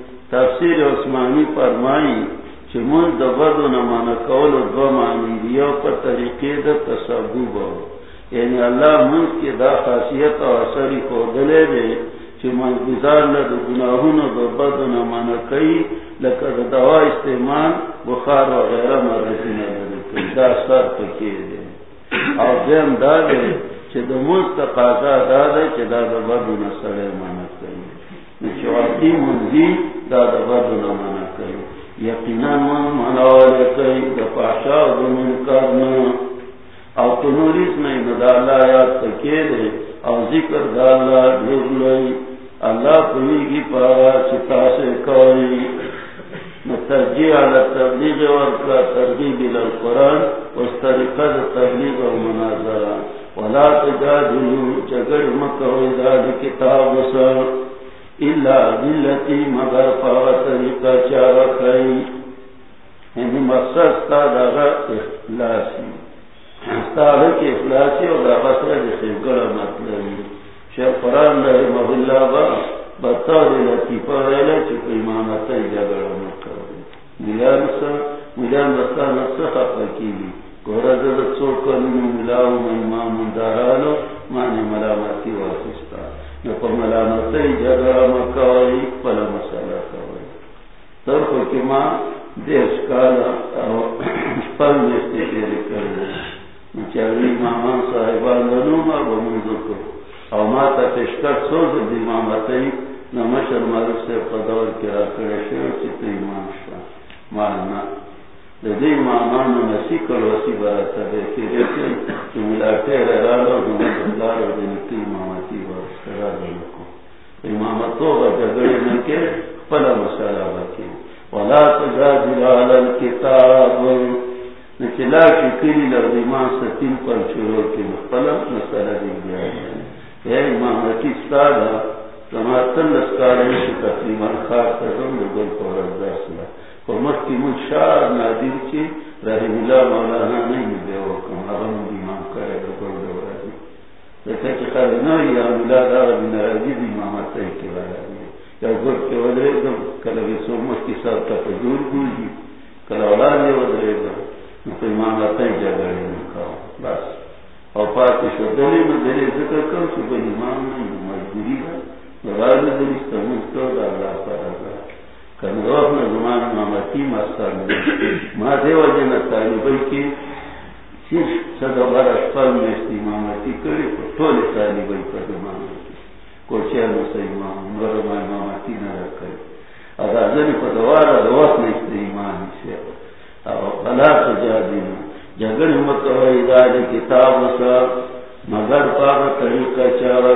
تفسیر عثمانی فرمائی چی من دا بدو نمانا کول دو معنی دیو پر طریقے دا تصابوب یعنی اللہ من کی دا خاصیت و اثری کو دلے دے چی منتظار لدو گناہون دو بدو نمانا کئی لکہ دوا استعمال، بخار وغیرہ مرضی نہ دا سر پکی دے او دیم دا دے چی دا مستقاضا دا دے چی دا دا بدو نسلے مانا کئی نچی دا دا بدو نمانا کئی یقینا من منا مناوالے کئی دا پاشا دا منکرنا او تنوریس نئی دا اللہ آیات پکی دے او ذکر دا اللہ دیر لئی اللہ پویگی پارا چتا سے کوئی ترجیح على التبلیغ ورکا ترغیب الى القرآن واسترقاد تبلیغ و ومناظرہ ولا تجادلوا جگر مکوی داد کتاب سر الا بلتی مگر پاوا طریقہ چارا کئی یعنی مقصد ستا داغا اخلاسی ستا کے اخلاسی اور داغا سر جسے گڑا مطلبی شیخ قرآن رحمہ اللہ با بطور لطیفہ ویلے چکو امامتا جگر مکر ملیان سا ملیان بستا نسخا پکیلی گورا دل سو کنو ملاو ایمان دارانو، معنی ملامتی واسستا نپا ملامتی جگر تر دیش کالا صاحبان کو. تا سوز دی نمشر سے کرا کرے نسی کل وسی دیکھے کہ ملاتے رہا دو دار و دنکی ورس کرا و جگڑے نکے پلا مسئلہ ولا تجادل الكتاب. نچلا ستین پر شروع کی پلا دی گیا ہے تماتن لسکارے تقریباً نادر رحم اللہ مولانا نہیں دے وکم لیکن کہ یا آغا دی یا تا پجور اولاد نکو نکاو بس ذکر سو امام مجبوری دلی دا اللہ پر مامتی ما دیو کی صرف صدا کری طول پر امام دوارا او بلا جگر کتاب سا مگر پاک طریقہ چارا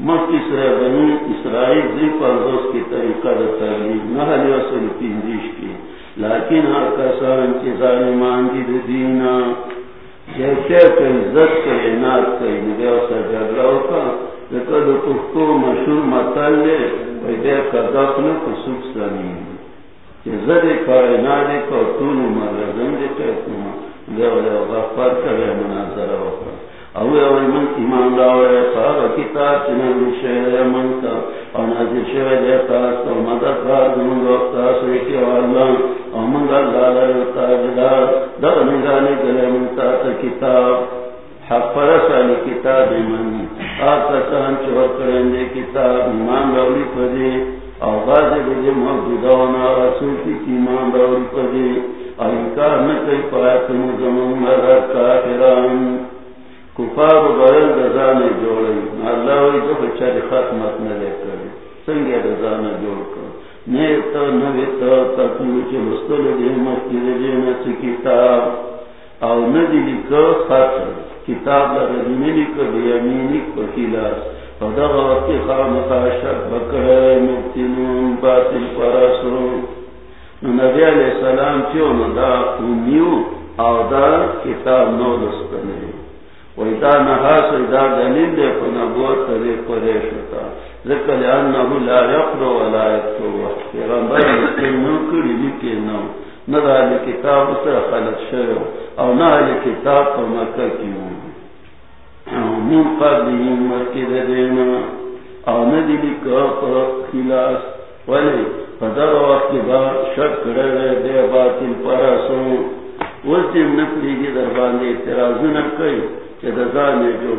مکی سر بنی اسرائیل زی پر دوست کی طریقہ دا تغلیب وصل کی لیکن ہر کسان کی ظالمان دی دینا جیسے کہ عزت کے انات کے نگیو سا جگلاو کا لیکن دو پختو مشہور مطل لے ویدے کا دفن کو سکھ سنین زد کائنات کو طول مرزن دے کہتنا دیو دیو غفر کرے مناظرہ وقت او او من ایمان داوے صاحب کتاب چنے وشے من تا او نازل شوی دے تاس مدد اللہ او من اللہ تاجدار دا کتاب حق کتاب آتا سان کتاب ایمان رسول کی ایمان انکار پایت مرد کافران کفار غیر جوڑی اللہ تو ختمت نہ لے کر سنگے دزان جوڑ کر نئے تو نوی تو چی مستل دی مسجد جینا چی کتاب او ندی لکا خط کتاب لردی لکا بیامینی پکیلاس فدغ وقتی خام خاشق بکر مبتنون باطل پراسرون نبی علیہ السلام چیو ندا امیو او دا کتاب نو دستنے ویدا نحاس ویدا دلیل دے پا نبوت تلے قریش ہوتا ذکر لئنہو لا یقرو ولا یکتو پیغمبر مسلم نو نو کتاب سر خلق شروع او نا کتاب پا مکہ کیوں من قبلهم مکد دینا. او ندی لکا پا خلاص ولی فدر وقت با شک کرے دے باطل پرسوں وسیم نکلی گی در باندې اعتراض نه کوي چې د ځان یې جوړ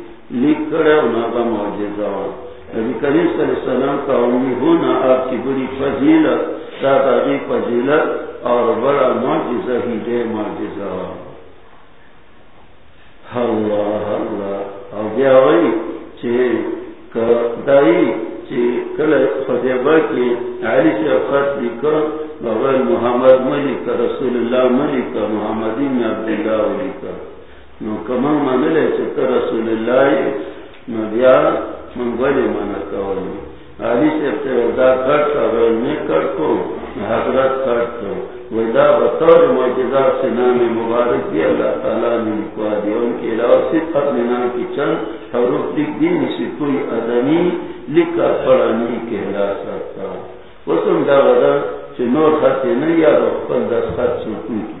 لکھ کرے انہا معجزہ ہو نبی کریم صلی اللہ علیہ وسلم کا امی ہونا آپ کی بڑی فضیلت دادی فضیلت اور بڑا معجزہ ہی دے معجزہ اللہ اللہ اور گیا وہی چھ دائی چھ کل فدیبا کی علی سے خط لکھا بغیر محمد ملک رسول اللہ ملک محمد عبداللہ ملک نو کما منلے چکر رسول اللہ نو نبیا من بلی من کولی علی سے دا کٹ اور میں کٹ کو حضرت کٹ کو ودا بطور معجزہ سے نام مبارک دی اللہ تعالیٰ نے لکھوا دیا ان کے علاوہ صرف اپنے نام کی چند حروف لکھ دی سے کوئی ادمی لکھا پڑھا نہیں کہلا سکتا وہ سن دا بدا چې نور خط نه یا د خپل د خط څوکو کی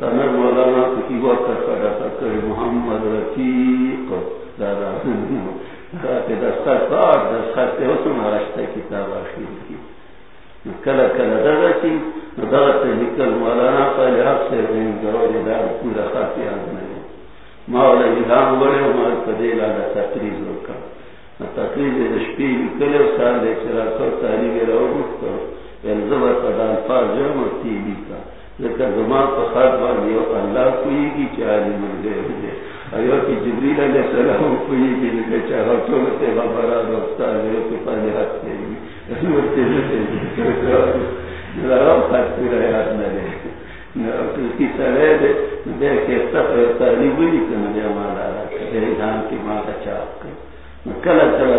تنر مولانا کی وقت کھڑا تھا کہ محمد رفیق، دادا دستخط کار دستخط ہو سن تمہارا کتاب آخر کی۔ کلا کلا دادا سی دادا سے نکل مولانا پہلے حق سے رہن گروہ دار پورا خاصی آدمی مولا الہام بڑے ہمارے پدیلا تقریز روکا تقریب د شپې کله سال دې چې راځو تعلیم یې راوړو یلزم په دال پاز جمع تی دي کا ځکه زما باندې یو الله کوي چې عالم دې دې ایو چې جبرئیل علیه السلام کوي چې هغه ټول ته خبره راځي یو په پاندې راځي نو ورته دې لا راو پاتې راځي نه دې چې سره دې دې کې څه تعلیم وی کنه ما راځي دې ځان کې ما چا کوي کلا کلا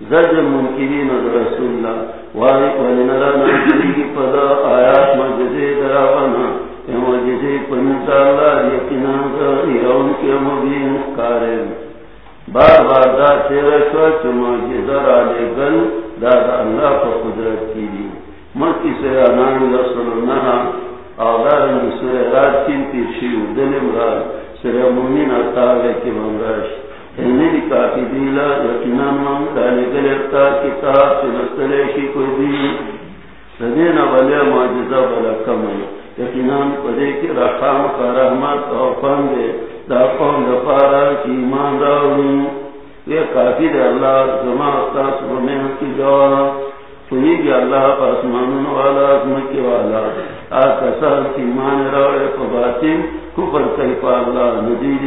زجر منکرین از رسول اللہ. وائی ولنرا نجدی پدا آیات مجزی دراوانا. یا مجزی پنیتا اللہ یقینا ایرون کے مبین کارن بار بار دا تیرا شوا چو مجزر آلے گل، دا دا اللہ پا قدرت کی دی. مکی سے آنان رسول اللہ آدار سر رات چین تیر شیو دلم را سر مومن اتاوے کی ممراش کافی دیلا یقیناً من دانے گلتا کتاب چلستلے کوئی دی سدینا بلے معجزہ بلا کمئی یقیناً پدے کی رحام کا رحمت اور فندے دا قوم دا کی ایمان راوی یہ کافی دے اللہ زمان استاس بمین کی جواب سنی گی اللہ پاسمان والا ازمکی والا آکا سال کی ایمان راوی پباتیم کفر کئی پا اللہ ندیر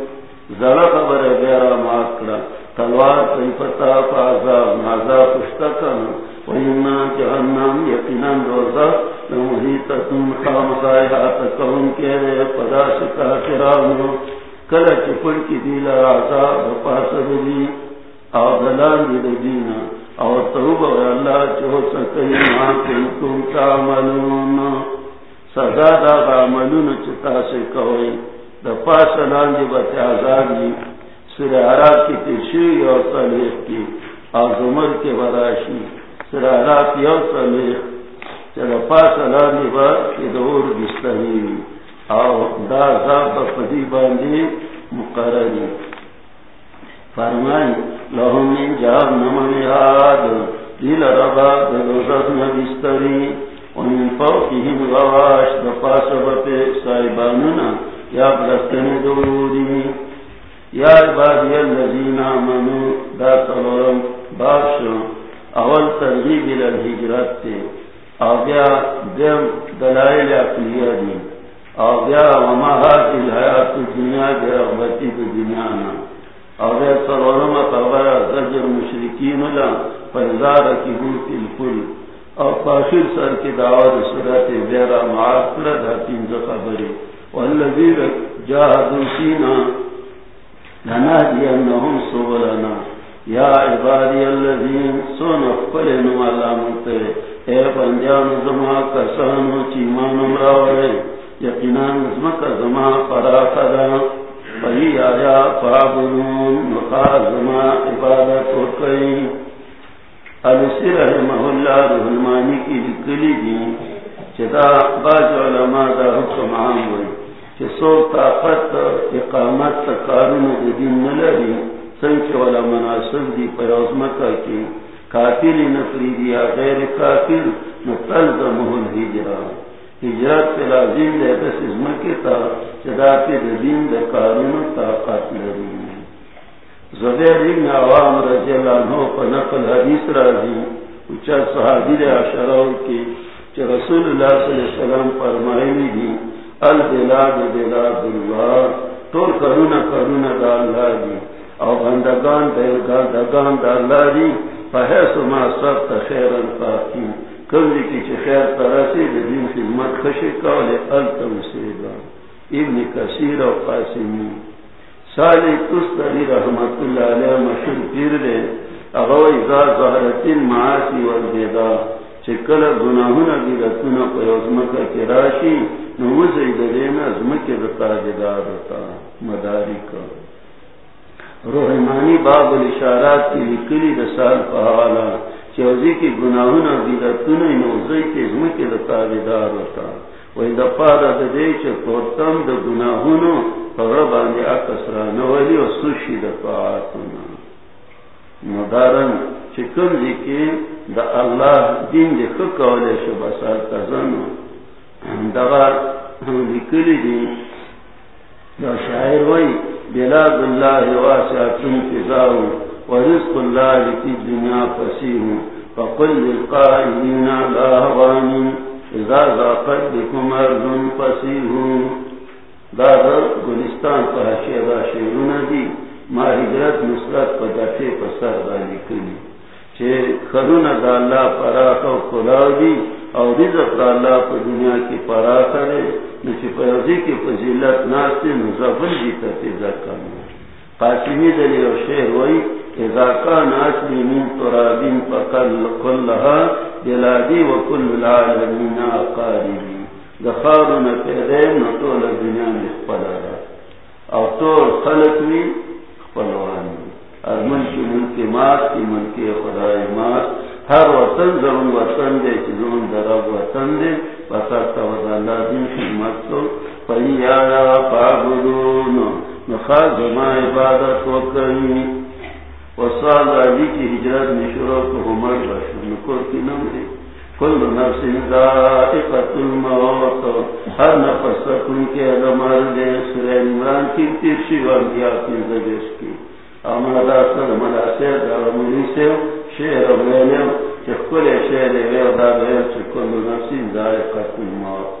زرا خبر ہے بیارا ماکلا تلوار کئی پتا پازا نازا پشتا کن۔ وینا جہنم، یقیناً روزا نمحیطتون خامسائی حاتا کون کے رے پدا شکا کرامو کلا چپن کی دیل رازا بپاس دی او دلان دی دینا۔ او توب و اللہ چو سکی ماں کنتم تعملون سزا دا عملون چتا سے کوئی۔ دا پاس لان دی بچ آزاد دی سر عراب کی تشوی اور صلیح کی آزمر کے براشی سر عراب کی اور صلیح چلا پاس لان دی بچ کی دور بستہی او دا عذاب بفدی باندی مقرری فرمائی لهم من جاب نمان یاد دیل ربا دلوزت نبستری. ومن فوقهم غواش. دپاس بپی سائبانونا یا برستن دوری یا عبادی اللذین آمنو، دا تلورم باشو اول ترغیب الالحجرات تے آگیا دیم دلائل اقلیہ دی. آگیا وما حاصل الحیات دنیا دے رغبتی دے دنیا نا. آگیا تلورم خبر زجر مشرکین اللہ فیضار کی بوتی الکل اور پاخر سر کی دعوت صورت بیرا معاف کرد حتیم خبری. والذی جاہدو سبلنا. یا عبادی اے بندیان زما کسانو یقینان زما فراخدا فہی آیا زما عبادت وکئی رحمہ اللہ رحمانی کی لکلی دی. چدا باج علماء دا حکم عام ہوئی. کہ سو طاقت اقامت کارون دین نلری سنچ والا مناسب دی پیازمکا کی. کافر نفری دیا غیر قاتل کافر نتلزمہ الہجرہ ہجرت پہ لازم دے بس ازمکی تا چدا پی دین دے کارون طاقت لری. زبیر ابن عوام رضی اللہ عنہ پر نقل حدیث راضی اچھا صحابی دے عشراؤ کی کہ رسول اللہ صلی اللہ علیہ وسلم فرمائنی دی البلاد بلاد اللہ طول کرونا کرونا دا اللہ دی. او بندگان دا دا اللہ دی. فحیث ما سب تا خیر الفاقی. کی خیر ترسی دین خدمت خشی ابن کثیر و قاسمی. سالی رحمت اللہ علیہ مشہور پیر دے. اغوی ذا چکل گناہونا بیرتونا پیوزمکا کی راشی نوزی دینا زمکی رتا جدارتا مداری کا روحمانی باب الاشارات کی لکلی رسال پہالا چوزی کی گناہونا بیرتونا نوزی کی زمکی رتا جدارتا وی دپارا دے چکورتم دا گناہونو فربانی اکسرا نولی و سوشی دا مدارن چکم دی کی دا اللہ دین دی خکولی شو بسار کزنو دغا لکلی دی، دا شاعر وی، بلاد اللہ واسعتن فضاو ورزق اللہ فی دنیا فسیح فقل للقائلین لا هوانی اذا ذاقت بكم ارض فسیح دا دا گلستان پر حشی دا شیرون دی ما نصرت پر دفع پر سر دا لکلی چھے خرون دا اللہ پراخ و کلاو دی او رزق دا اللہ پر دنیا کی پراخ ہے نچے پیوزی کی فضیلت ناستی نزفل دی تفیزہ کامو قاسمی دلی و شیر وی اذا کان اصلی من ترابین فکل کلها بلادی و کل العالمین اقاربی دخارو نہ پیدے نہ دنیا میں خپلا او تو خلق بھی خپلوان اور من کی من کی مات، کی من کی خدای مات. ہر وطن ضرور وطن دے چیزون درب وطن دے بسر تو اللہ دین خدمت تو پہی آیا پابدون نخواہ زمان عبادت و کرنی. سال علی کی ہجرت میں شروع کو عمر بشو نکور کی نم ہے کل نفس ذائقت الموت. ہر نفس سکن کے ادمار دے سورہ عمران کی تیرشی وانگیا آتی زجش کی امادا سر ملا سے دارمونی سے شہر ویلیم چکل شہر ویل دا ویل چکل نفس ذائقت الموت.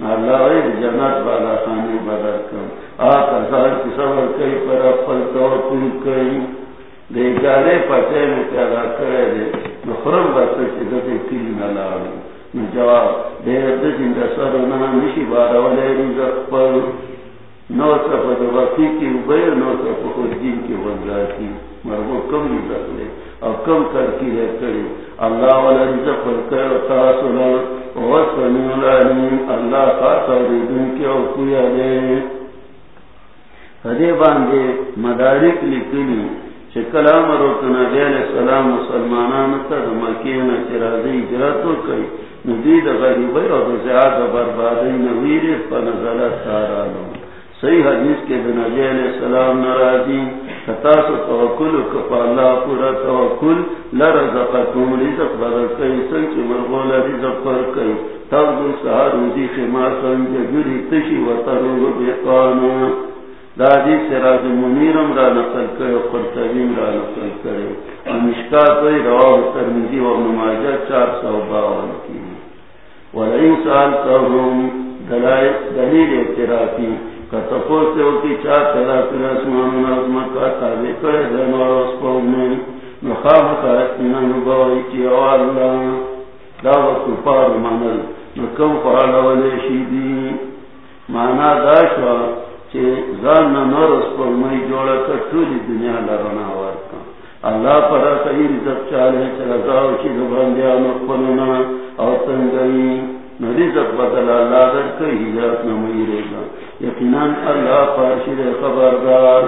اللہ جنت بالا خانی بدر کم. آتا کی کئی پر اپل توکل کئی. دے گالے پچے میں پیدا کرے دے. نخرم بسر چی دتے کلی نلاوی نو جواب دے دجن دا سر نشی بارا ولے رزق پر نو سفا دو کی اوبئی نو سفا خود دین کی وزاتی مرمو کم رزق لے. او کم کر کی ہے کری اللہ والا رزق کر وسمیع العلیم، اللہ کی او کویا دے حدی باندے مدارک لکلی چھ کلام روتن علیہ السلام مسلمانان تا مکین چرازی جراتو کئی ندید غریبی او دزیاد بربادی نویر پنزلت تارانو صحیح حدیث کے دن علیہ السلام نرازی ستاس توکل کپا اللہ پورا توکل لرزقتم رزق سنچ مرغول رزق تغدو روزی خما سنج جری تشی و ترور بیقانا سراج منیرم را نقل کرے و قرطبیم را نقل کرے۔ و مشکاتوی رواہ ترمیزی و نماجہ چار سو باون کی۔ ولئن سالتهم دلیل اعترافی۔ کتپو سے ہوتی چار تلا پھر اسمان نظمت کا تابع کرے دنوار اس کو میں نخام کا اتنان باوی چی دعوت کفار منل نکم فعلا ولی شیدی۔ مانا داشوا چی زان نور اس کو میں جوڑا کر تولی دنیا لرنا ورکا اللہ پر کئی رزق چالے چلا زاو چی دباندیانو پننا او تنگئی رزق بدل اللہ در کئی ہجرت نمائی رے گا۔ یقیناً اللہ پارشد خبردار،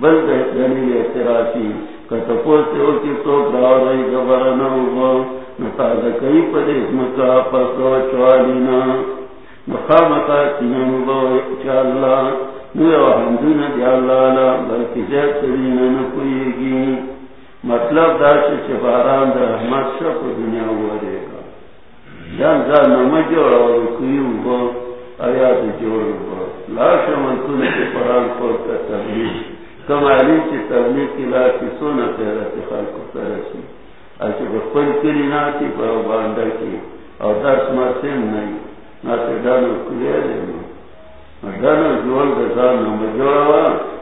بل دلیل اعترافی کتپوستے ہو کی تو گاو رئی گبرنا ہوگا نتاز کئی پر اسمکا پسو چوالینا مخامتا تینن گو چاللہ نوی وحمدون دی اللہ لا بلکی زیب ترین نکوئی گی مطلب داشت چباران در احمد شف دنیا ورے گا۔ جان جان نمجوڑا ورکوئی ہوگا آیات جوڑ لاش کے قرآن پر کا تبلیغ کی تبلیغ کی لاش کی سونا خلق ترسی۔ ایسے کی پر باندر کی۔ اور درس نہیں۔ سے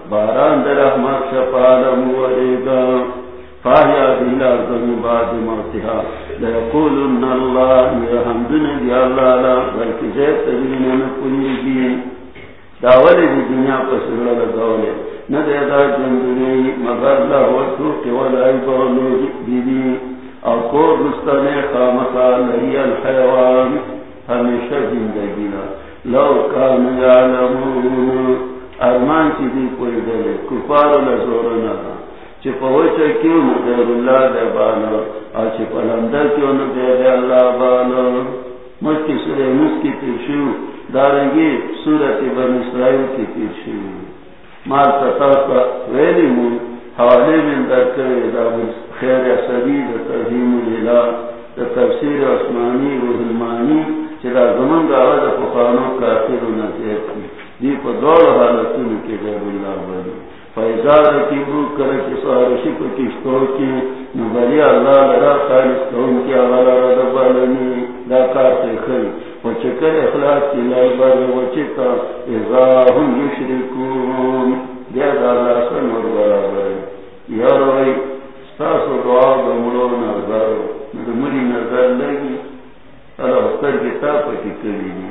باران در احمد شفالم ورگا فاہیا دیلا ذنو بعد موتها لیقولن اللہ یحمدن دی اللہ لا بلکی زیب تبین نکلی دی داولی دی دنیا پس اللہ لگاولی ندے دا جندنی مگر لہو توقی ولائی بولو دی دی او کور رستنے خامقا لہی الحیوان ہمیشہ زندگی زندگینا لو کان یعلمون۔ ارمان چی دی کوئی دلے کفار لزورنا چپوچا کیوں اللہ دے بانا؟ اور چپلندر کیوں اللہ بانا؟ سورہ کی دارنگی سورت بن اسرائیل کی مال تتا کا ویلی مون حوالے میں در کرے دا خیر سبی دا ترہیم دا تفسیر عثمانی و ظلمانی چرا زمن دا کافر و نزیر کی۔ دی پا دور حالتون کے جب اللہ بنی۔ فیضار کی بو کر کے سارشی کو کشتوں کی نبری اللہ لرا خالص کون کی آوالا رد بالنی دا کار سے خری و چکر اخلاق کی لائی بار و ازا ہم یشرکون دیا اللہ سن اور برابر یا روی ستاس و دعا دا نظر مری نظر لگی اللہ اختر کتاب کی کری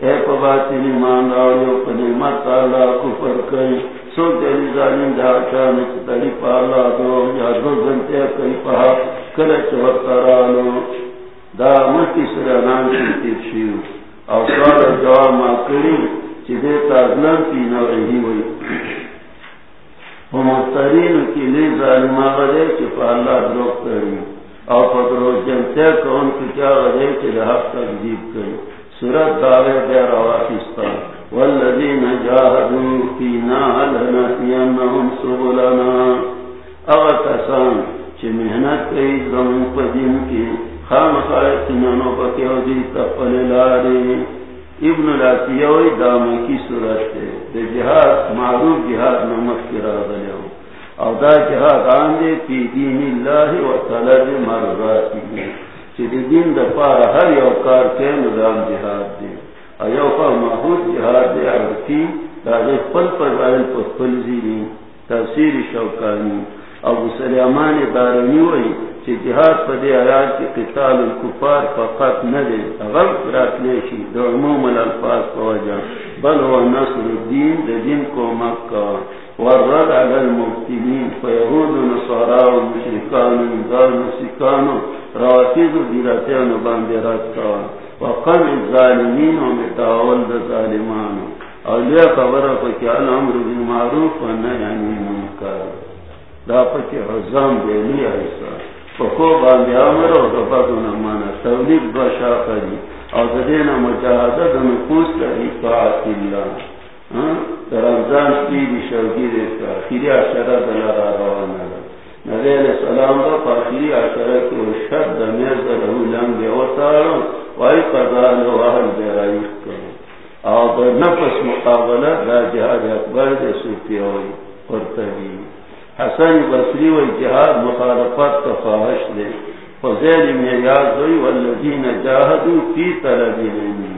اے پباتی مان کفر کئی سو ظالم دا پالا دو، یا دو کئی پہا کلچ دا کی او سوال جواب ما کری چی دیتا ظلم نو رہی ہوئی۔ کی لی ظالم آگا چی کری۔ او پدرو جنتے کون غدے سورت دعوے دے رواسستا والذین جاہدو فینا لنتینہم سبلنا۔ اغا کسان چی محنت کئی زمین پدین کی خام خائق نانو پکیو دی جی تقل لاری ابن لاتیوی دامی کی سورت دے دے جہاد، معروف جہاد نمک کی را دلیو او دا جہاد آن آندے پی دین اللہ و طلب مرضاتی چی دین دا پارا ہر یو کار کے نظام جہاد دے۔ او یو پا محبود جہاد دے عرقی دا دے پل پر بائل پر پل زیری تفسیر شوکانی۔ او سلیمان دارنی وی چی جہاد پا دے آیات کی قتال الکفار فقط ندے۔ غلق رات لیشی دو عموم الالفاظ پا وجہ۔ بل هو نصر الدین دے دین کو مکہ والرد على المبتلين فيهود نصارى ومشركان ومدار مسكان رواتيز ديراتين وباندرات كوا وقم الظالمين ومتاول الظالمان. أولياء خبرة فكي الأمر بالمعروف والنهي عن المنكر. دا فكي عظام بيلي عيسى. فكو باندي أمر وغفاتنا مانا توليد بشا قدي او ددينا مجاهدة نفوس لإطاعة الله. رمضان کی بھی شوقی دیکھتا آخری آشرہ دلارا روانا نبی علیہ السلام کا آخری آشرہ کی وہ شد دمیر دلہو لنگ دے وطارو وائی قضال و اہل دے رائیق کرو او در نفس مقابلہ دا جہاد اکبر دے سوپی ہوئی قرطبی. حسن بصری و جہاد مخالفت تفاہش دے فضیل میراز ہوئی والذین جاہدو فی طلب علمی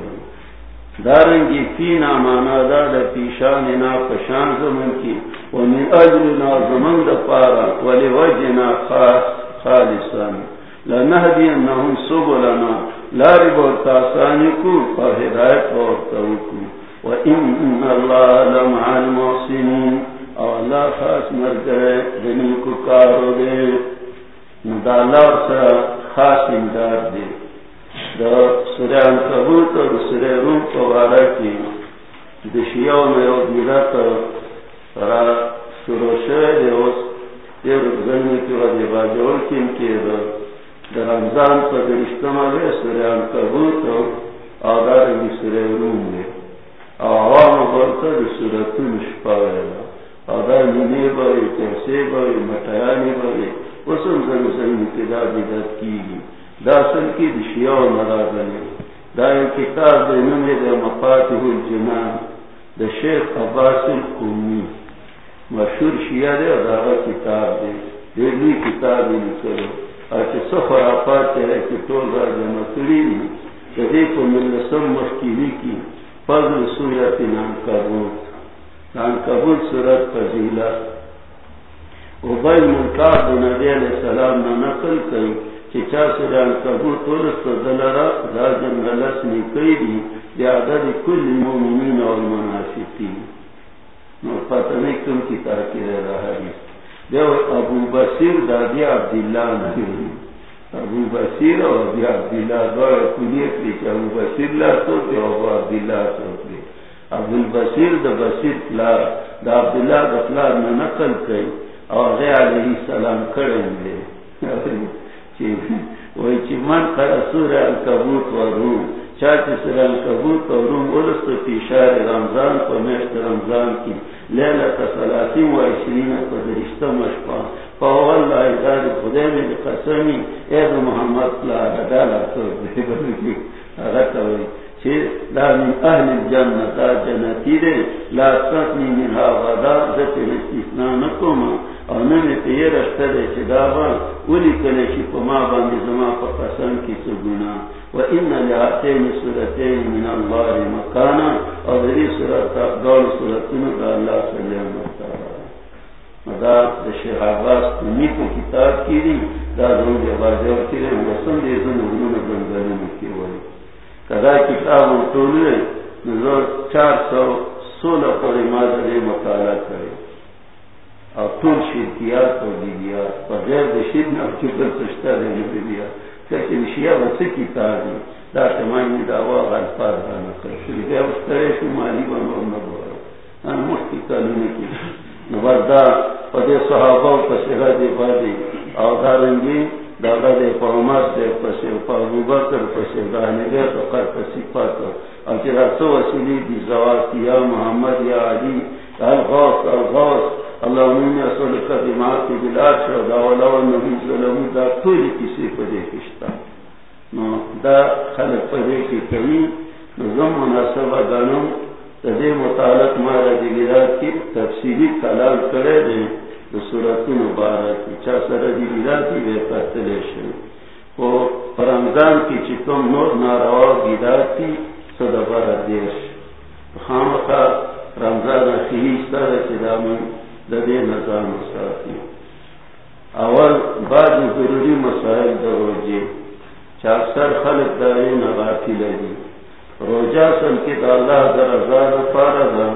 دارنگی فی نامانا دا دا پیشان نا پشان زمن کی. ومن اجرنا زمن دا پارا ولی وجنا خاص خالصان. لنہدی انہم سبلنا. لاری بورتا سانکو پر ہدایت بورتاوکو وإن الله لمع المحسنين او اللہ خاص مرگرے دنی کو کارو دے. ندالار سا خاص امداد دے. سوران کبوت اور سورے روم کی دشیوں میں را سروشے دیوس یہ کی وجہ کے در رمضان پر درشتما گئے سوران کبوت اور آدار بھی روم میں عوام برتا دی سورتون شپاویلا آدار مٹیانی کی گی دا داسن کی دشیا و مرادنی دا این کتاب دے نمی دے مفاتح الجنان دا شیخ عباس القومی مشہور شیعہ دے دا کتاب دے دے لی کتاب دے نکلو اچھے سفر آپات ہے کہ طول را جمع کری نی کہ دیکھو ملسم مشکیلی کی فضل سورت نام کبوت نام سورت فضیلہ وبای منکار دے علیہ السلام نا نقل کئی چچا سران کبو تورست دلرا دا جنگلس نکی دی عدد کل مومنین و نو کم کی تاکیر رہا دیو ابو بصیر دا دی عبداللہ نکی ابو بصیر دی عبداللہ دوار لی چا ابو بصیر لا ابو عبداللہ ابو البصیر دا بصیر دا عبداللہ دا نقل کئی اور علیہ السلام کریں گے وہی چی من کرا سور الکبوت و روم چاچی سر الکبوت و روم ارست فی شہر رمضان کو میشت رمضان کی، لیلت سلاسیم و عشرین کو درشتہ مشپا. فاو اللہ ادار خدے میں قسمی اید محمد، لا ردالا تو دے بلکی اگر ہوئی لا من اهل الجنة جنتی دے، لا تسنی منها غدا ذات الاستثناء نکوما. او نمی تیر رشتہ دے چی اولی کلی چی باندی پا قسم کی سگونا و لعاتین سورتین من اللہ مکانا. دری دول سورتین دا اللہ صلی اللہ دا شیخ عباس کو کتاب کی دی. دا دون کی دی وسن دی اگنون ولی کدا کتاب انتولی نظر چار سو سولہ پر مادہ مطالعہ کرے اور طول شرکیات بغیر دشید نہ سشتا شیعہ کی دا تمامی کر۔ شرکیہ اس طرح سے مالی مختی کالونے کی۔ پدے صحابہ پسیغہ دے اور دارنگی دادا دے دے دانے تو قر پسی پاتا اور چرا سو وسیلی دی یا محمد یا علی، الغوث الغوث۔ اللہ نے اصل کی بلاد دا ولا نبی دا کسی نو دا کی کمی متعلق کی تفصیلی کلام کرے دے دو صورت مبارک چا سر دی بلاد کی وہ پرمضان کی چکم نور ناروا بلاد کی صدبار دیش خام کا رمضان اخیری سر چدامن ددے نظام ساتھی اول بعد ضروری مسائل دروجے چاکسر خلق دارے نغافی لگی روجہ سن کے اللہ در ازار پارا دا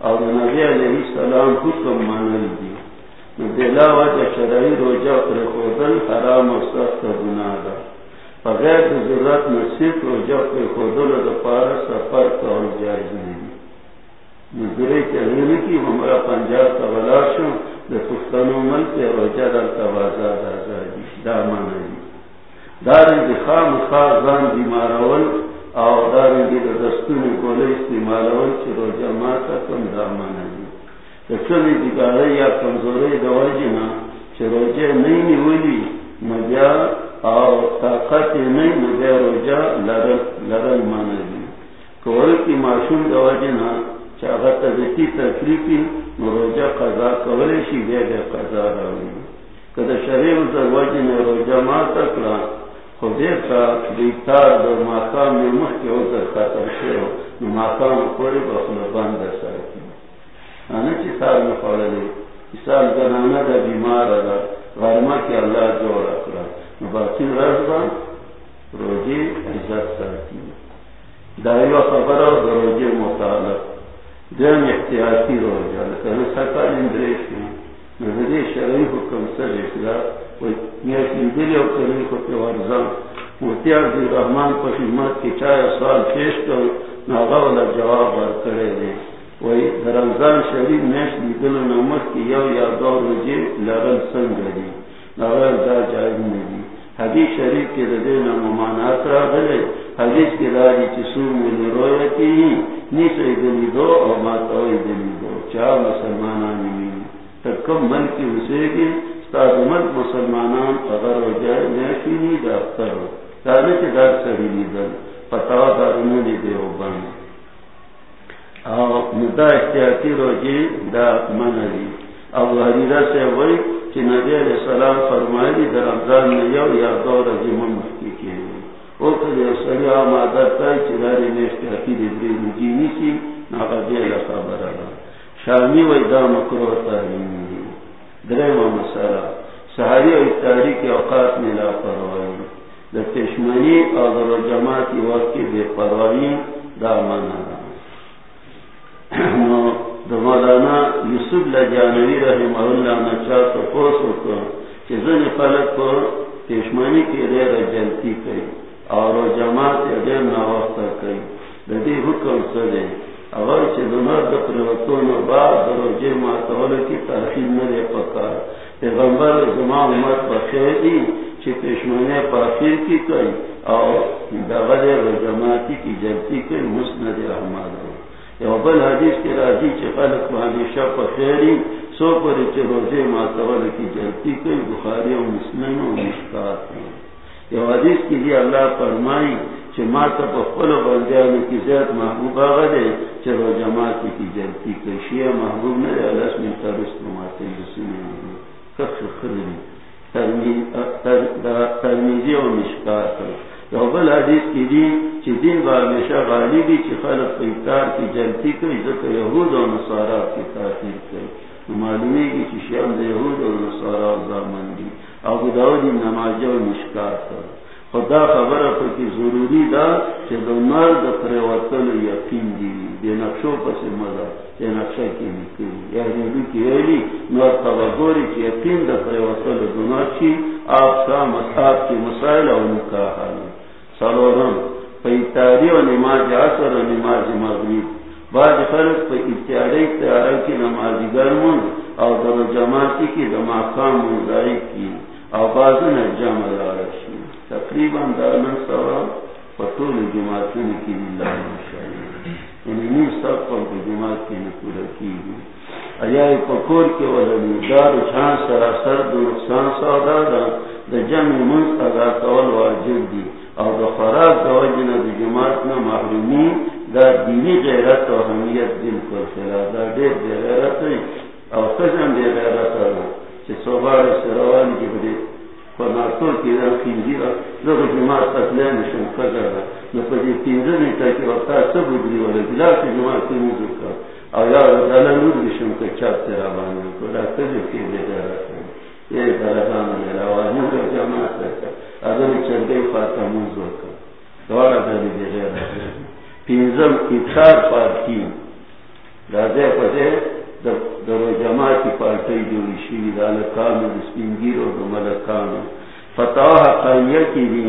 اور نبی علیہ السلام حکم مانل دی بلا وجہ شرعی روجہ پر خودل حرام و سخت گناہ دا بغیر ضرورت نصیب روجہ پر خودل دا پارا سفر کول جائز نہیں نظرے چلنے کی ہمارا پنجاب کا بلاشوں ولاشوں پختنوں مل کے روجہ دل کا بازار آزادی دامن جی دارن خام خاصان دی مارول اور دارن کی دستوں گولے استعمال چ روجہ ماتا کم دامن جی چلی دگارے یا کمزورے دواجی نا چروجے نہیں ہوئی مجا اور طاقت نہیں مجا روجہ لڑل لڑل مانا جی کوئی کی معصوم دواجی نا چاہت تکلیفی مروجہ قضا کولے شی قضا راوی کدا شریف زواجی ما تکلا کا دیتار دو اوزر خطر شیو بند ساکی آنا چی سال سال زنانا دا بیمار دا غرما کی اللہ جوڑ اکرا نو باقی روجی عزت ساکی دائیو خبر دا روجی مطالب جن احتیاطی رو جانا کہ سرکار اندریش کی۔ نظری شرعی حکم سر اخلا نیاش اندری او کرنی کو پی ورزان موتی عبد الرحمن پر خدمت کی چاہے سوال پیش کر ناغا والا جواب بار کرے دے۔ وہی رمضان شریف نیش لیدل نمک کی یو یا دو رجی لغل سنگ دی ناغا دا جائز نہیں حدیث شریف کے ردے نمانات را دلے حدیث کے داری چسو ملی رویتی ہی. نیسے دلی دو اور ماتوئی دلی دو. چاہ مسلمانان ملی. تک کم من کی اسے گی. ستاد ملک مسلمانان اگر ہو جائے نیشی نی دافتر ہو. دانے کے دار سڑی لی دل. پتاوا دارنو لی دے ہو بان اور مدہ احتیاطی رو جی دا من علی. اب حریرہ سے وہی کہ نبی علیہ السلام فرمائی در رمضان میں یو یا دو رجی من مخی کی او کلی سری آمادر تای چراری نیشتی حقید دری مجینی سی ناقضی لکا برا شامی و ادا مکروہ مکرو تارینی درم مسارا سہاری و اتاری کے اوقات میں لا پروائی در تشمنی اور در جماعتی وقت کی بے پروائی دا مانا مولانا یوسف لجانوی رحمہ اللہ نچا تو پوسو کو کہ زن فلک کو پیشمانی کی دیر جلتی کئی اور جماعت دیر نوقت کئی لدی حکم سدے۔ اگر پریوتون بعد دروجے ماتول کی تاخیر نہ پکا۔ پیغمبر زما امت بخیری چی پشمانے پاخیر کی کئی اور دغل رجماتی کی جلتی کئی، مسند احمد۔ ہو بل حدیث کے راضی چی خلق ہمیشہ پخیری سو پر چی روزے ماتول کی جلتی کئی بخاری و مسلم و مشکات ہو یہ حدیث کی لیے اللہ فرمائی چې ما ته په خپل بندیانو کې زیات محبوب هغه دی چې رو جماعت کی جلتی کوي شی محبوب نه دی الله اسمه ترست ماته رسول کف خرنی ترمیزی و مشکات یو بل حدیث کی دی چې دین با همیشه غالبی چې خلق په اطار کی، جلتی کوي ځکه یهود او نصارا کی تاثیر کوي معلومی کی چې شیان د یهود او نصارا زمان دي ابو داود نماز او مشکات کوي خدا خبر پر کی ضروری دا کہ دمر د پروتل یقین دی۔ دے نقشوں پر سے مزہ یہ نقشہ کی نکلی۔ یا ہندو کی ایلی نور تبگوری کی یقین د پروتل دنر چی آپ کا مصحاب کی مسائل اور نکاح حال سلورم پیتاری و نماز عصر و نماز مغرب بعد فرق پہ اتیاری تیارہ کی نماز گرمون اور در جماعتی کی دماغام مزائی کی۔ اور بعض نے جمع راشی تقریباً دارنا سوا پٹول جماعت کی یعنی سب پر جماعت کی نکورا کی۔ ایای پکور کے ولدی دار چھان سراسر دو نقصان سودا دا دا جمع منز ادا کول واجب دی۔ او دا خراب دا وجن دا جماعت نا محرومی دا دینی غیرت و حمیت دل کر خلا دا دیر دی غیرت او خزم دی غیرت دا چه صبار سروانی کی بڑی فرماتو کی دا خینجی دا دا جماعت تطلیم شن فجر دا نو پا جی تینزنی تا کی وقتا سب ادری والا بلا کی جماعت کی موزو کا او یا دا نور بشن که چاپ تیرا بانی کو دا تجو کی دے دا یہ درگان میرا وانی کا جماعت دا اگر چرگئی فاتا موزو کا دوارا دا دی دے دا تینزم اتار پارکی دا دے پا دے در جماعت پارٹی جو شیری دالکان سپنگیر اور ملکان فتح حقائیہ کی بھی۔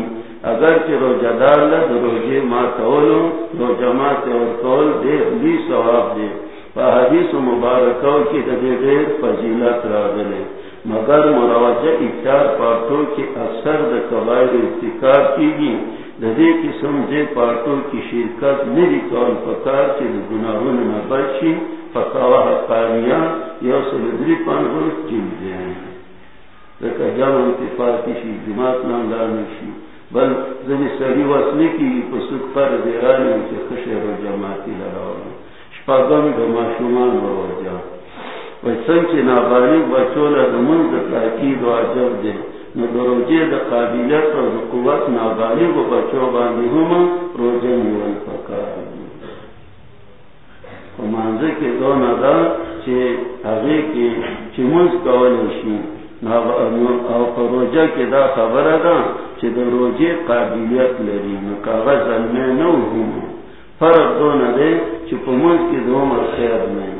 اگر کہ روزہ دار لد روزے ما تولو رو جماعت اور تول دے لی ثواب دے۔ حدیث مبارکوں کی دے غیر فضیلت را دلے مگر مروجہ افطار پارٹوں کے اثر د قبائل ارتکاب کی گی ددے قسم دے پارٹوں کی شرکت میری کون پکار کے گناہوں نہ بچی فتاوا حقانیہ یا سلدری پان غرف جن دے ہیں لکہ جام انتفاق کی شی، جماعت نام لانے شی۔ بل زنی سری وصلی کی پسک پر دیرانی کے خشر و جماعتی لراؤنا شپاگم گما شمان و وجہ وچن چی نابانی بچولا تاکید و عجب دے نو دروجے دا قابلیت و دا قوت نابانی و بچو باندی ہما روجہ نیوان پکار دی. مانزه دو ندا چې هغه کې چې موږ کولای شي. او پروژه کې دا خبره ده چې د روزي قابلیت لري. نو کاغذ نه نه فرق دو نه دی چې په موږ کې د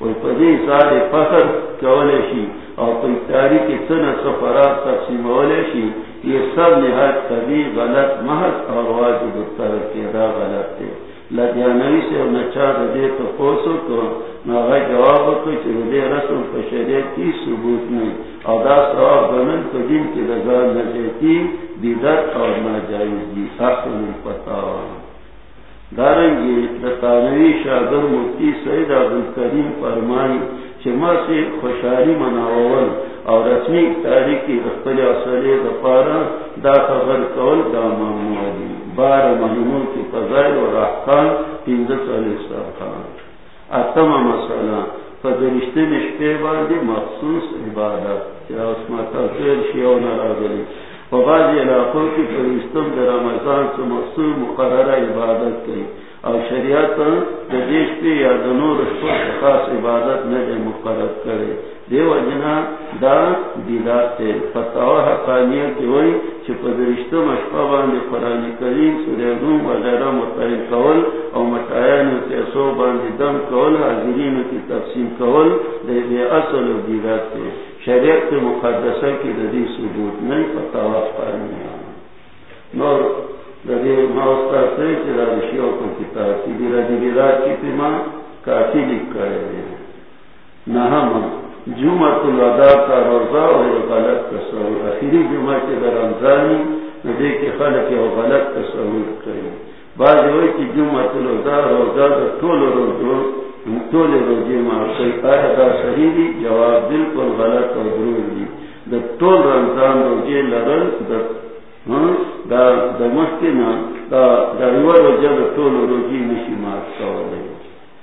و پدی سال فخر کولے شی اور پی تاریخ سن سفرات تقسیم والے شی یہ سب نہایت کبھی غلط محض اور واجب الطرف کے دا غلط ہے لدیانوی سے نچا دے تو پوسو کو ناغا جواب کو چلو رسم کو شریعت کی ثبوت میں اور دا سواب بنن کو دن کی رضا نجیتی دیدت اور ناجائز دی احسن الفتاوہ دارنگی دتانوی شاگر مفتی سید عبدالکریم فرمائی چما سے خوشحالی مناول اور رسمی تاریخی اختلی اصلی دفارا دا خبر کول دا معمولی بار مہینوں کی فضائل اور احکام ہندت علیہ خان اتم مسئلہ فدرشتے نشتے باندھی مخصوص عبادت یا اس ماتا خیر شیو نراغلی وبعض علاقوں کی فرشتم در رمضان سے مخصوص مقررہ عبادت کی اور شریعت دیش پہ یا دنور خاص عبادت میں دے مقرر کرے دیو جنا دا دیدات تے۔ فتاو حقانیہ کی ہوئی چھ پدرشتو مشقا باندے قرآن کریم، سورہ روم وغیرہ مطلع کول او مطاین کے سو باندے دم کول حاضرین کی تقسیم کول، دے دے اصل دیدات تے۔ شریعت مقدسہ کی ددی ثبوت نہیں فتاو سے کو کتاب کی کی کافی لکھ کرے نہ ہم جمعت الوداع کا روزہ اور غلط تصور آخری جمعہ کے در رمضانی ندے کے خلق اور غلط تصور کرے بعض ہوئی کہ جمعت الوداع روزہ دا طول روزو طول روزی ماں آیا دا صحیح دی، جواب بالکل غلط اور ضرور دی۔ دا رمضان روزی لرل، دا ہاں، دا دا دا دا دا روزی نشی مات سوالے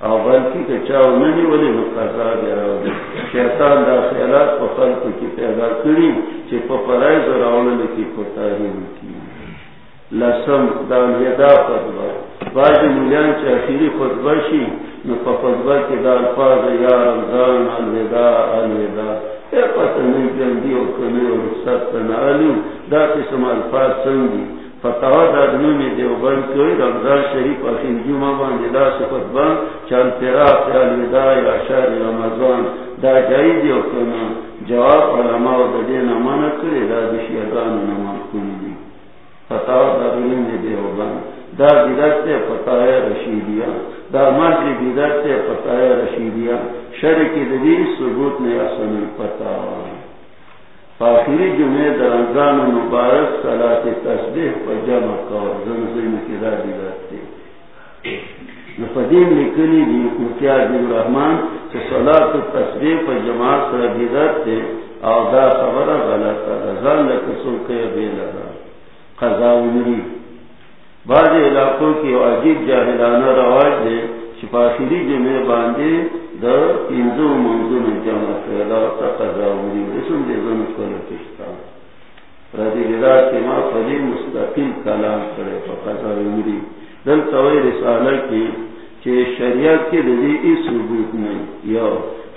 او بلکی که چاو ننی ولی مقاضا گراو دی شیطان دا خیالات پا خلقو کی پیدا کری چه پا پرائز راولن کی کی۔ لسم دا لیدا خطبا باج ملیان چه اخیری خطبا شی، نو پا خطبا کی دا الفاظ، یا رمضان الودا الودا اے پتا نی جندی و کنی و رخصت تنالو دا قسم الفاظ سنگی. فتوا دادنو میں دیوبند کوئی رمضان شریف اخین جمعہ باندې دا صفت با چل تیرا خیال ودا یا شهر رمضان. دا جائی دیو کنا جواب علماء دا دین امانا کری، دا دشیدان نمان کنی دی فتوا دادنو میں دیوبند دا بیدت فتای رشیدیا دا مجلی بیدت فتای رشیدیا شرکی دی ثبوت نے اصل فتوا آخری جمعے در رمضان مبارک صلاة تسبیح پر جمع کور زنزین کی را دیلاتے نفدیم لکلی دی مکیا دیم رحمان چه صلاة تسبیح پر جمع سر دیلاتے او دا خبر غلطا رضان لکسل که بیلگا قضا عمری بعض علاقوں کی عجیب جاہلانہ رواج دے شفاخری جمعے باندے دا انزو منزو میں جمع کردا تا قضا ہوئی رسم دے زن کل کشتا رضی اللہ کے ماں فلی مستقل کلام کرے پا قضا ہوئی دل توی رسالہ کی چے شریعت کے دلی اس ثبوت نہیں یو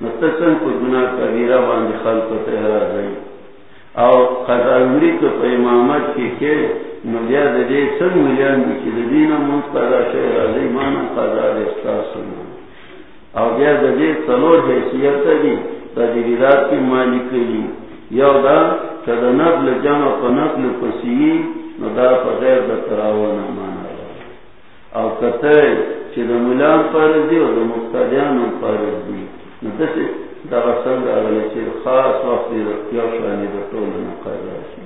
مستسن کو گناہ کبیرہ باندی خلق تیرا دی او قضا ویو کو پا امامت کی کے نبیا دے سن ملیان دی چی دینا منز قضا شد رازی مانا قضا رستا سنو او بیا دے سلور حیثیت دی دا دیدات کی مالک لی یو دا کد نقل جمع پا نقل پسی نو دا پا غیر دا تراوانا مانا او کتے چی دا ملان پارز دی و دا مقتدیان پارز دی. دسی دا غسل دا چی خاص وقت دی شانی دا طول شی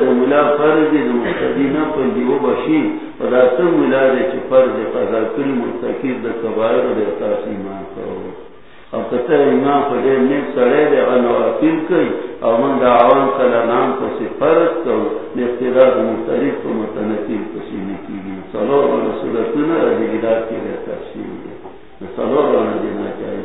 دا ملا و دا سم ملا چی قضا کل دا کبائر دا تاس ایمان کرو او ایمان نیک سرے غنواتیل کئی او من دا عوان کلا نام کرو دا مختلف متنکیل نکی گی و رسولتنا گلات کی و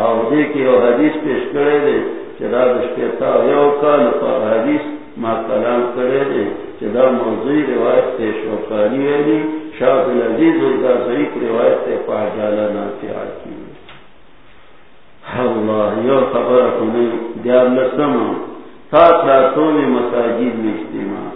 او دیکی او حدیث پیش کرے دی چدا دشپیتا یو کال پا حدیث ما کلام کرے دے چدا موضوعی روایت تے شوکاری ویلی شاہ العزیز دا ضعیف روایت تے پا جالا نافعا کی اللہ یو خبر کنی دیار لسما تا تا ساتون مساجد میں اجتماع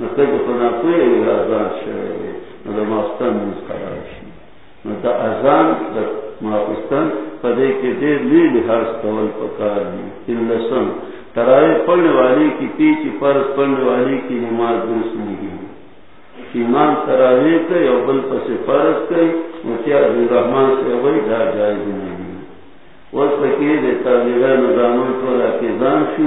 نمشکیم کی نکر خدا کوئی آزان شوئے نو دماغستان منز قرار شی نو دا آزان در ماغستان پدے کے دیر لی لحاظ کول پکار دی لسم ترائے پڑھنے والی کی پیچ فرض پڑھنے والی کی نماز درست نہیں ایمان تراوی کئی او بل پس فرض کئی متیا رحمان سے وہی دا جائز نہیں وس پکی دیتا دیگا نظامن تولا کے زان شو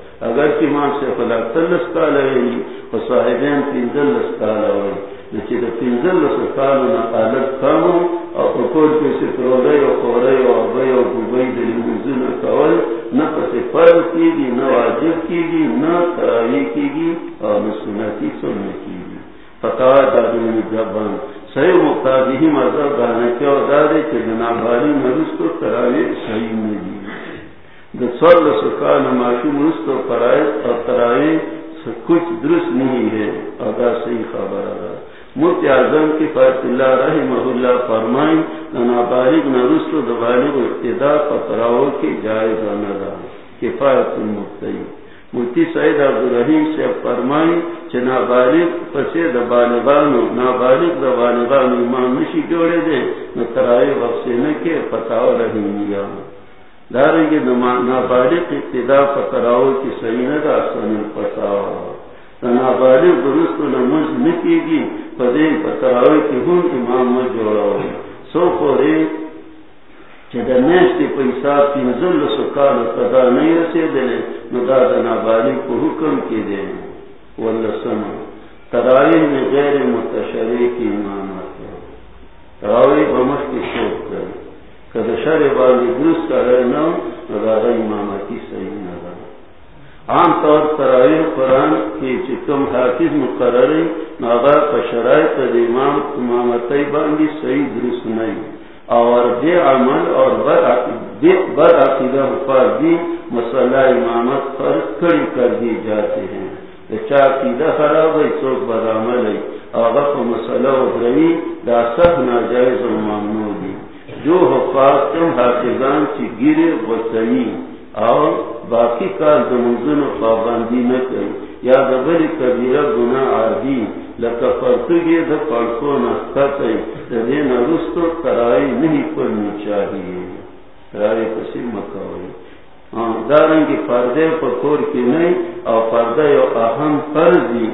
اگر کی ماں سے فلا تلس کال ہے تو صاحبین پینزل کال ہوئی لیکن دا پینزل کال نہ عادت کم اور پکوڑ کے سے پروڑے اور کوڑے اور ابئی اور گبئی دلی منزل کول نہ پسے فرض کی گی نہ واجب کی گی نہ تراوی کی گی اور نہ سنتی سننے کی گی پتا دادی جبان صحیح مقابی مذہب گانے کے اور دادے کے جناب بھاری مرض کو تراوی صحیح نہیں سکان معصوم رست و فرائض اور ترائی کچھ درست نہیں ہے ادا صحیح خبر ادا مفت اعظم کی فرت اللہ رحمہ اللہ فرمائی نہ بالغ نہ رست و بالغ ابتدا پتراؤ کی جائز نہ کفایت المفتی. مفتی سعید عبدالرحیم سے فرمائی چ نابالغ پسے دبالغانو نابالغ دبالغانو امام نشی جوڑے دے نہ ترائی وقت نہ کے پتاؤ رحیمیہ داریں گے نابالغ ابتدا پکراؤ کی صحیح نہ سن پتاؤ نابالغ درست نمز نکی گی پدے پکراؤ کی ہوں امام جوڑا۔ سو پورے نیشتی پیسہ تین پنزل سکال پدا نہیں رسے دے ندا نابالغ کو حکم کی دے۔ ولسم ترائی میں غیر متشرے کی امامات تراوی بمش کی شوق کرے شر والی درست کرے نہ امامتی صحیح نہ عام طور پر قرآن کی چکم حافظ مقرر ناغا شرائط امام امامت باندھی صحیح درست نہیں اور بے عمل اور بر عقیدہ پر بھی مسئلہ امامت پر کڑی کر دی. جاتے ہیں چا عقیدہ خراب ہے چوک بر عمل ہے اور وقت مسئلہ ابرئی دا سب ناجائز و ممنوع دی جو حفاظ تم حافظان کی گرے وسعی اور باقی کا دمزن پابندی نہ کرے یا دبری کبیرہ گنا آدی لکفرتگی دا پڑکو نسکتے دے نرستو ترائی نہیں پڑنی چاہیے۔ ترائی پسی مکوئی ہاں، دارنگ پردے پکور کی نہیں اور پردہ اہم فرضی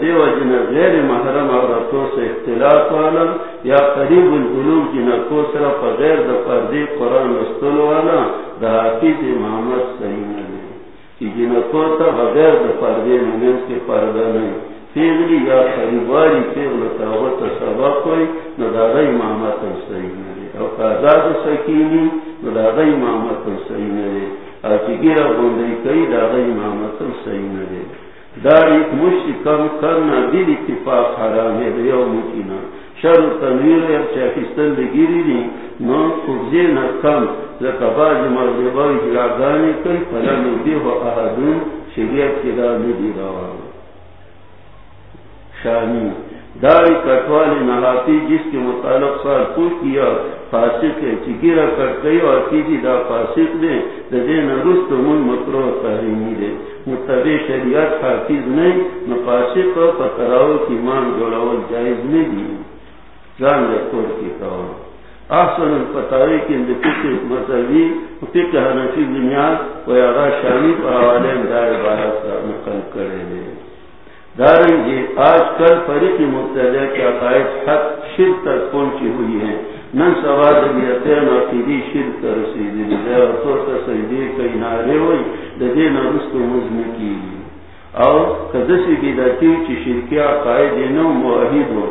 دیو جن غیر محرم عورتوں سے اختلاف والا۔ یا قریب العلوم جن کو صرف غیر د پردے قرآن رستول والا، دا حافظ محمد صحیح نہیں کہ جن کو تا بغیر د پردے ممنس کے پردہ نہیں فیغلی یا قریباری فیغل تاوت سبق کوئی نداغی محمد صحیح نہیں اور قادات سکینی نداغی محمد صحیح نہیں اور چگیرہ بندی کئی داغی محمد صحیح نہیں داری مشی کم کرنا دل اتفاق حرام ہے دیو مکینا شر تنویر چاکستان دی دی نو خبزی نا کم لکا باج مرد جلاغانی کئی پلا نو و احدون شریعت کی دا ندی روا شانی داری کٹوالی نہاتی جس کے متعلق سال پوچھ کیا، فاسق ہے چکیرا کٹ گئی اور کیجی دا فاسق دے دے نرست من مکرو تحریمی دے. متبع شریعت حافظ نہیں نہ فاسق پتراؤ کی مان جوڑاول جائز نہیں دی جان لکور کی کہو احسن الفتاوی کی مذہبی حنفی بنیاد و شامی پر حوالے دار نقل کرے دے داریں گے آج کل فریق مبتدا کے عقائد حق شر تک پہنچی ہوئی ہیں۔ نن سواد عقیدی شر کر رسیدی تو تصدیق کئی نارے ہوئی ددے نہ رست مزم کی۔ اور کدسی بھی دتی چی شرکی عقائد نو معاہد ہو۔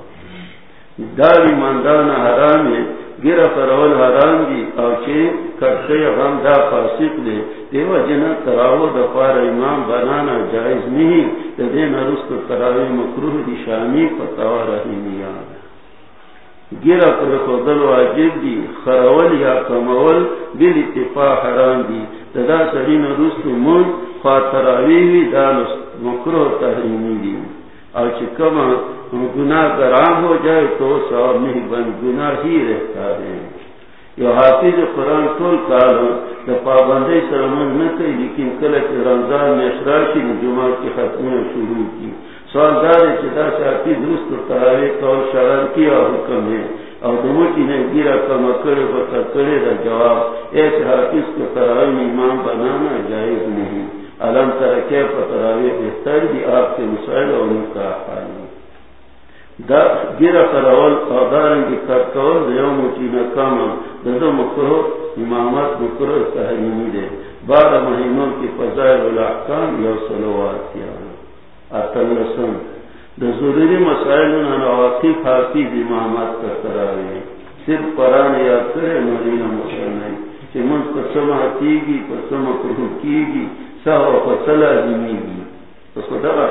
داری ماندان حرام ہے، گرا فرول حرام دی، او چے کرتے غم دا پاسیت لے دیو جنا تراو دا پار امام بنانا جائز نہیں دے دے نرست تراوی مکروہ دی شامی پتا رہی نیا۔ گرا پر خودل واجب دی خرول یا کمول بل اتفاق حرام دی۔ دا سرین رست من خاطراوی دانس مکرو تحریمی دی۔ اور چکما گناہ گرام ہو جائے تو سواب نہیں بن گناہ ہی رہتا ہے۔ یہ حافظ قرآن طول کال دا پابندی سرمن نہ کئی، لیکن کل کے رمضان میں اشرار کی جمعہ کی ختمیاں شروع کی۔ سوال دار چدا چاہتی درست تراوی کول شرار کیا حکم ہے۔ اور دموٹی نے گرا کم کرے بتا کرے دا جواب۔ ایک حافظ کو تراوی امام بنانا جائز نہیں۔ علم ترکے پتراوی بہتر بھی آپ کے مسائل اور ان کا دا گیرا کراول قادارن کی کتکول دیو موچی نکاما ددو مکرو امامات مکرو تحریمی دے بارہ مہینوں کی فضائل الاحکام یو سلوات کیا اتل رسن دا ضروری مسائل انہا واقف حافظ امامات کا کراوی صرف قرآن یاد کرے مرین مسلم چی من قسم حتی گی قسم قرآن کی گی سہو فصلہ زمین گی اس کو دبا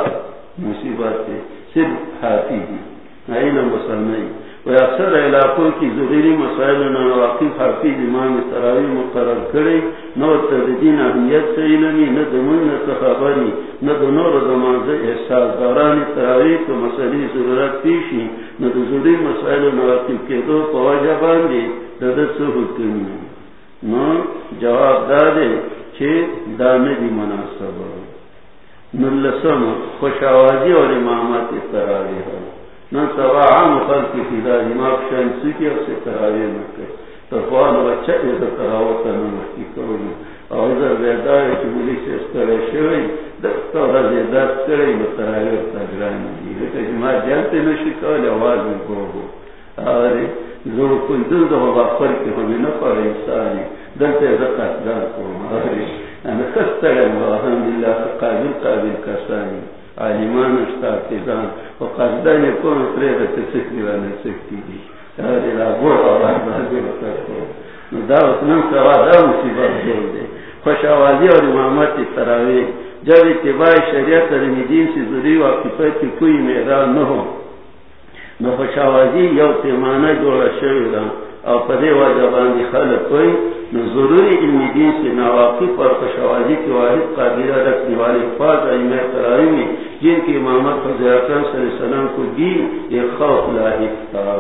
مصیبت ہے صرف ہاتھی گی نہیں نہ مسلم وہ اکثر علاقوں کی ضروری مسائل نہ واقف حافظ امام تراوی مقرر کرے نہ تدین اہمیت سے علمی نہ دمن نہ تخبری نہ دونوں زمان احساس دوران تراوی کو مسئلہ ضرورت پیشی نہ ضروری مسائل نہ واقف کے دو پواجہ باندھے ددت سے حکم نہ جواب دار دادے دانے دی مناسب. نلسم خوش آوازی اور امامات تراوی ہے نہ سوا عام خلق کی فضا امام شمسی کی اور سے تراوی مکہ تفوان بچہ اچھا ایسا تراوتا نمکی کرو اور ادھر بیدا ہے کہ ملی سے اس طرح شوئی دکتا اور ازیدات کرے متراوی اور تاگرانی دی لیکن ما جانتے نشکال آواز میں گو اور زور کوئی دل دو نہ پڑے انسانی زکات دار کو انا کستر الحمدللہ، قابل قابل کسانی عالمان و قصدان و نسکتی دی۔ را بور بازی بکر کو سوا دا مصیبت خوش آوازی اور امامت تراوی جب اتباع شریعت رمی کوئی نہ ہو۔ نو خوش یو تیمانہ جوڑا شوی دا او پدے واجہ باندی خلق کوئی نو ضروری علمی دین سے نواقف اور خوشوازی کی واحد قادرہ رکھنے والے فاظ علم قرائی میں جن کی امامت حضر اکرم صلی اللہ علیہ وسلم کو دی ایک خوف لاحق تھا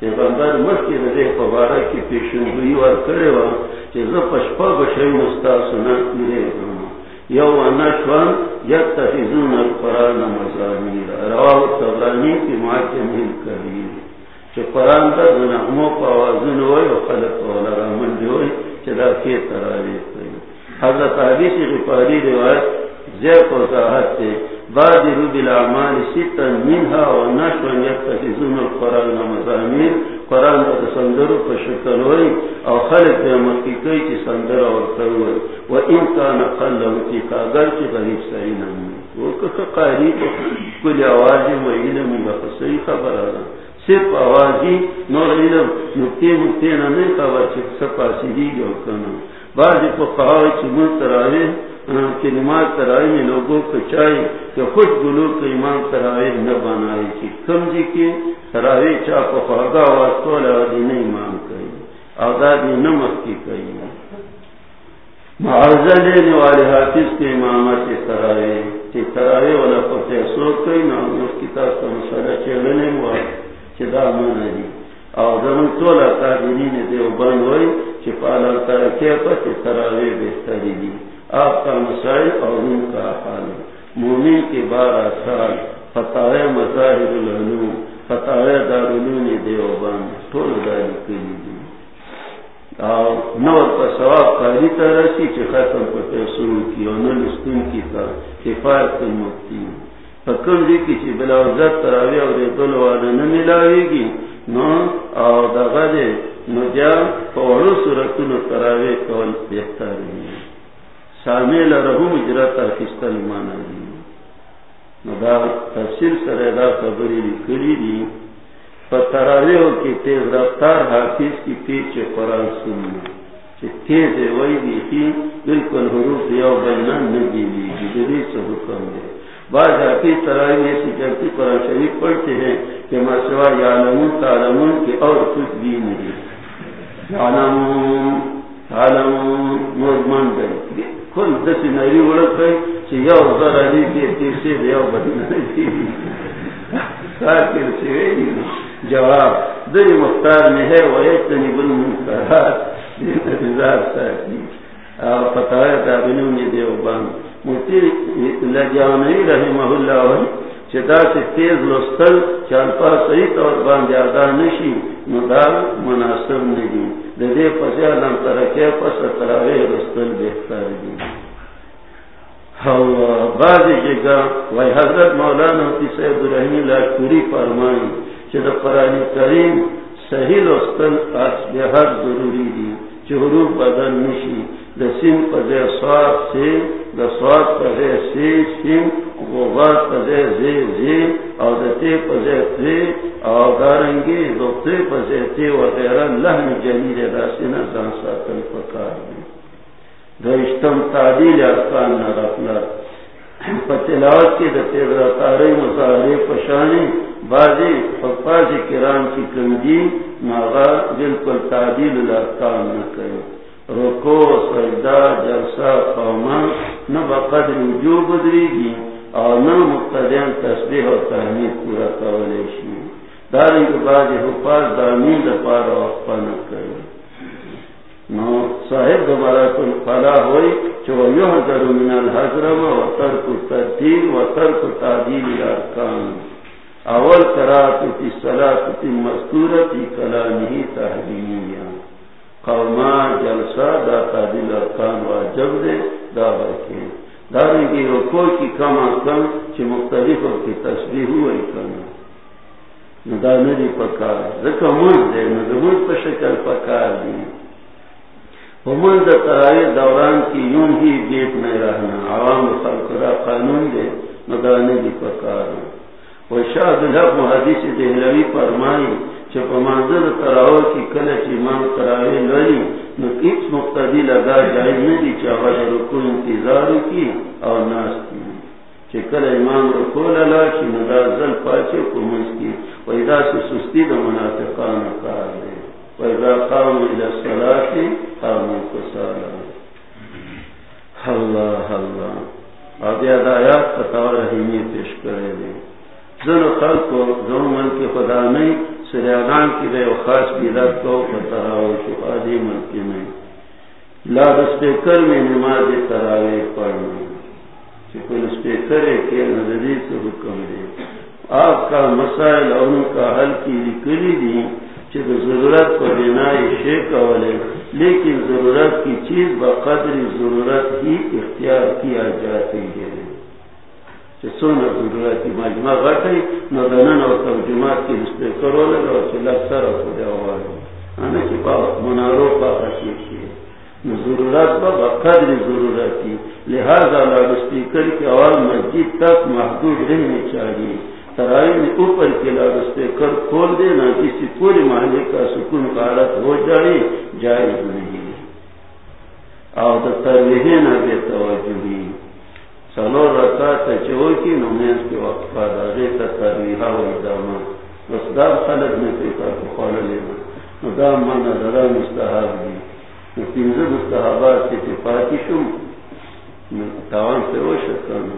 پیغمبر مکی رضی فبارہ کی پیشن ہوئی اور کرے وا کہ زب پشپا بشوی مستا سنا میرے یو انشوان یتخذون القرآن مزامیر۔ رواو تبرانی کی من کبیر چه قرآن دا دنحمو قوازن وی و خلق و لرامن دیوی چه دا کی تراریخ دی حضرت حدیث غفاری روایت زیر قضاحت دی بادروا بالأعمال ستا منها ونشوا يتخذون القرآن مزامين قرآن دا سندرو فشکل خلق دا مخیقی چی وإن كان قلو تی کاغر چی غریب سعینا وکک قاری کل آوازی و علم بخصی خبر آدم صرف آوازی نور علم نکتی مکتی نمی خبر چی سپاسی دی جو کنو بعضی پا کلمات تراوی میں لوگوں کو چاہیے کہ خوش گلو کے ایمان تراوی نہ بنائی چھ کم جی کے تراوی چاہ کو خواگا آواز لہذی نہیں ایمان کہی آدادی نمک کی کہی معاوضہ لینے والے حافظ کے امامت تراوی چھ تراوی والا فتح سوک کئی نہ اس کتاب کا مسئلہ چلنے ہوا چدا مانا دی او زمن تولا قادرین دیو بند ہوئی چی پالا ترکی پس تراوی بہتری دی۔ آپ کا مسائل اور ان کا حال۔ مومن کے بارہ سال فتح مظاہر العلوم فتح دارالعلوم دیو بند تول داری کلی دی او نور کا ثواب کاری طرح سی چی ختم پتے شروع کی اور نل استن کی تا کفایت المکتی فکم دی کی چی بلا عزت تراوی اور دل والا نہ ملاوی گی۔ نو او دغه دی نو جا پوڑو صورتونو تراوی کول بہتر دی شامل رہو مجرت کستل مانا دی مدا تفصیل سر سردا خبری لکھلی دی پتراوے ہو کی تیز رفتار حافظ کی پیچھے قرآن سننا تیز وہی دی تھی بالکل حروف یو بینان نگی دی جدی سے حکم دے بعض حافظ تراوی میں ایسی جلتی قرآن شریف پڑھتے ہیں کہ مسوا یعلمون تعلمون کی اور کچھ بھی نہیں. یعلمون، تعلمون مضمن گئی کل دسی نری اڑک گئی چی یو ذرا دی دی تیر سے یو بدنا دی. ساکر سے جواب دری مختار میں ہے وہ ایتنی بل منکرات. پتا ہے تابنوں نے دیو بان. مفتی لجانئی رحمہ اللہ ہوئی چدا سے تیز لستل، چال پا صحیح طور بان زیادہ نشی، مدار مناسب نہیں دے پسیا لم ترکے پس تراوے لستل بہتر دی بعض جگہ وی حضرت مولانا کی سید الرحیم لاکوری فرمائی چدا قرآن کریم صحیح لوستل لستل بہت ضروری دی چہرو بدل نشی. دسیم پدے سواد سے دسواد پدے سے سیم غوبات پدے زی زی او دتے تے دارنگی دوتے تے وغیرہ لہن جلیل راسینا دان ساتن پکار دی دشتم تعدیل ارکان نرفلا پتلاوت کی دتے دراتاری مظاہرے پشانی بازی فقازی کرام کی کمدی ماغا بالکل تعدیل الارکان نہ کرے رکو، سجدہ، جلسہ قوما نہ بقدر جو بدری گی اور نہ مقتدین تسبیح و تحمید پورا کولے شی۔ داری کے بعد حفاظ دامین دپار وقفہ نہ کرے۔ نو صاحب دوبارہ تل فلا ہوئی چو یو در من الحضرم و ترک تدیل و ترک تعدیل الارکان۔ اول کرات تی صلاة تی مذکورتی کلامہی تحریمیہ۔ قوما جلسہ دا تعدیل ارکان واجب دے، دا برکے داری کی رکو کی کم از کم چی مختلف اور کی تصویر ہوئی کنا ندا ندی پکار رکا من دے ندا من پا شکل پکار دی ومن دا ترائی دوران کی یون ہی بیت نہیں رہنا۔ عوام خلق را قانون دے ندا ندی پکار و شاہد الحق محدیث دہلوی فرمائی منظر تراو کی کل امام تراوی لڑی نو کس مقتدی لگا جائز نہیں چاہا رکو انتظار کی اور ناس کی. چکل امام رکو للا کی ندا زل پاچے کو منس کی. ویدا سے سستی دا منافقان کار دے. ویدا قام الى الصلاة قاموا کسالا. اللہ اللہ اب یاد آیات پتاو رحیمی پیش کرے دے. زن خلق کو زن من کے خدا نہیں سریانان کی دے خاص بیدت کو فتراو شفادی من کی نہیں لاد اسپیکر میں نماز تراوے پڑھنا۔ چکل اسپیکر کے نظری سے حکم دے۔ آپ کا مسائل اور ان کا حل کی لکلی دی چک ضرورت کو بنا شیخ والے لیکن ضرورت کی چیز بقدر ضرورت ہی اختیار کیا جاتی ہے۔ سونا ضرورت مجمع غٹی نو دنن او ترجمات کی رستے کرو لگا او چلا سر او خدا آوازی آنا چی پا منارو پا خشیق شیئے نو ضرورت با بقدر ضرورتی لہذا لاغ سپیکر کی آواز مسجد تک محدود رہنے چاہیے ترائی میں اوپر کے لاغ سپیکر کھول دینا کسی پوری محلے کا سکون قارت ہو جائے جائز نہیں اور ترویحیں نہ بے توجہی سلو رکا چو کی نمیز کے وقت کا دارے کا ترویحا و ادامہ بس دار خلق میں پیتا کو خوال لینا ندام مانا ذرا مستحاب دی. نتینزہ مستحابات کے تفاقی شم تاوان سے وہ شکانا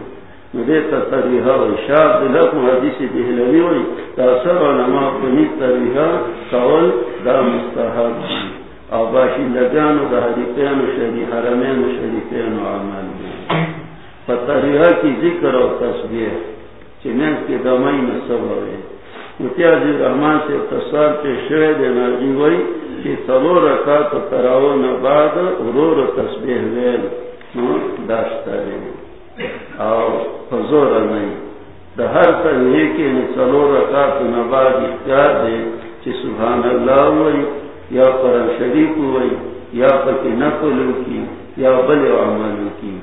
ندے تا ترویحا و شاب دلک محدیث دہلوی ہوئی تاثر علماء بنی ترویحا قول دا مستحاب دی او باشندگان و دا حریفین و شریف حرمین و شریفین و عمل دی. فتحریہ کی ذکر اور تصویر چنین کے دمائی میں سب ہوئے متیاز رحمان سے تصار کے شعر نازی ہوئی کہ سلو رکھا تو تراو نباد غرور تصویر ویل داشتا رہے اور حضور نہیں دا ہر طرح کے سلو رکھا تو نہ نباد اختیار دے کہ سبحان اللہ ہوئی یا قرآن شریف ہوئی یا پکی نقلو کی یا بل عملو کی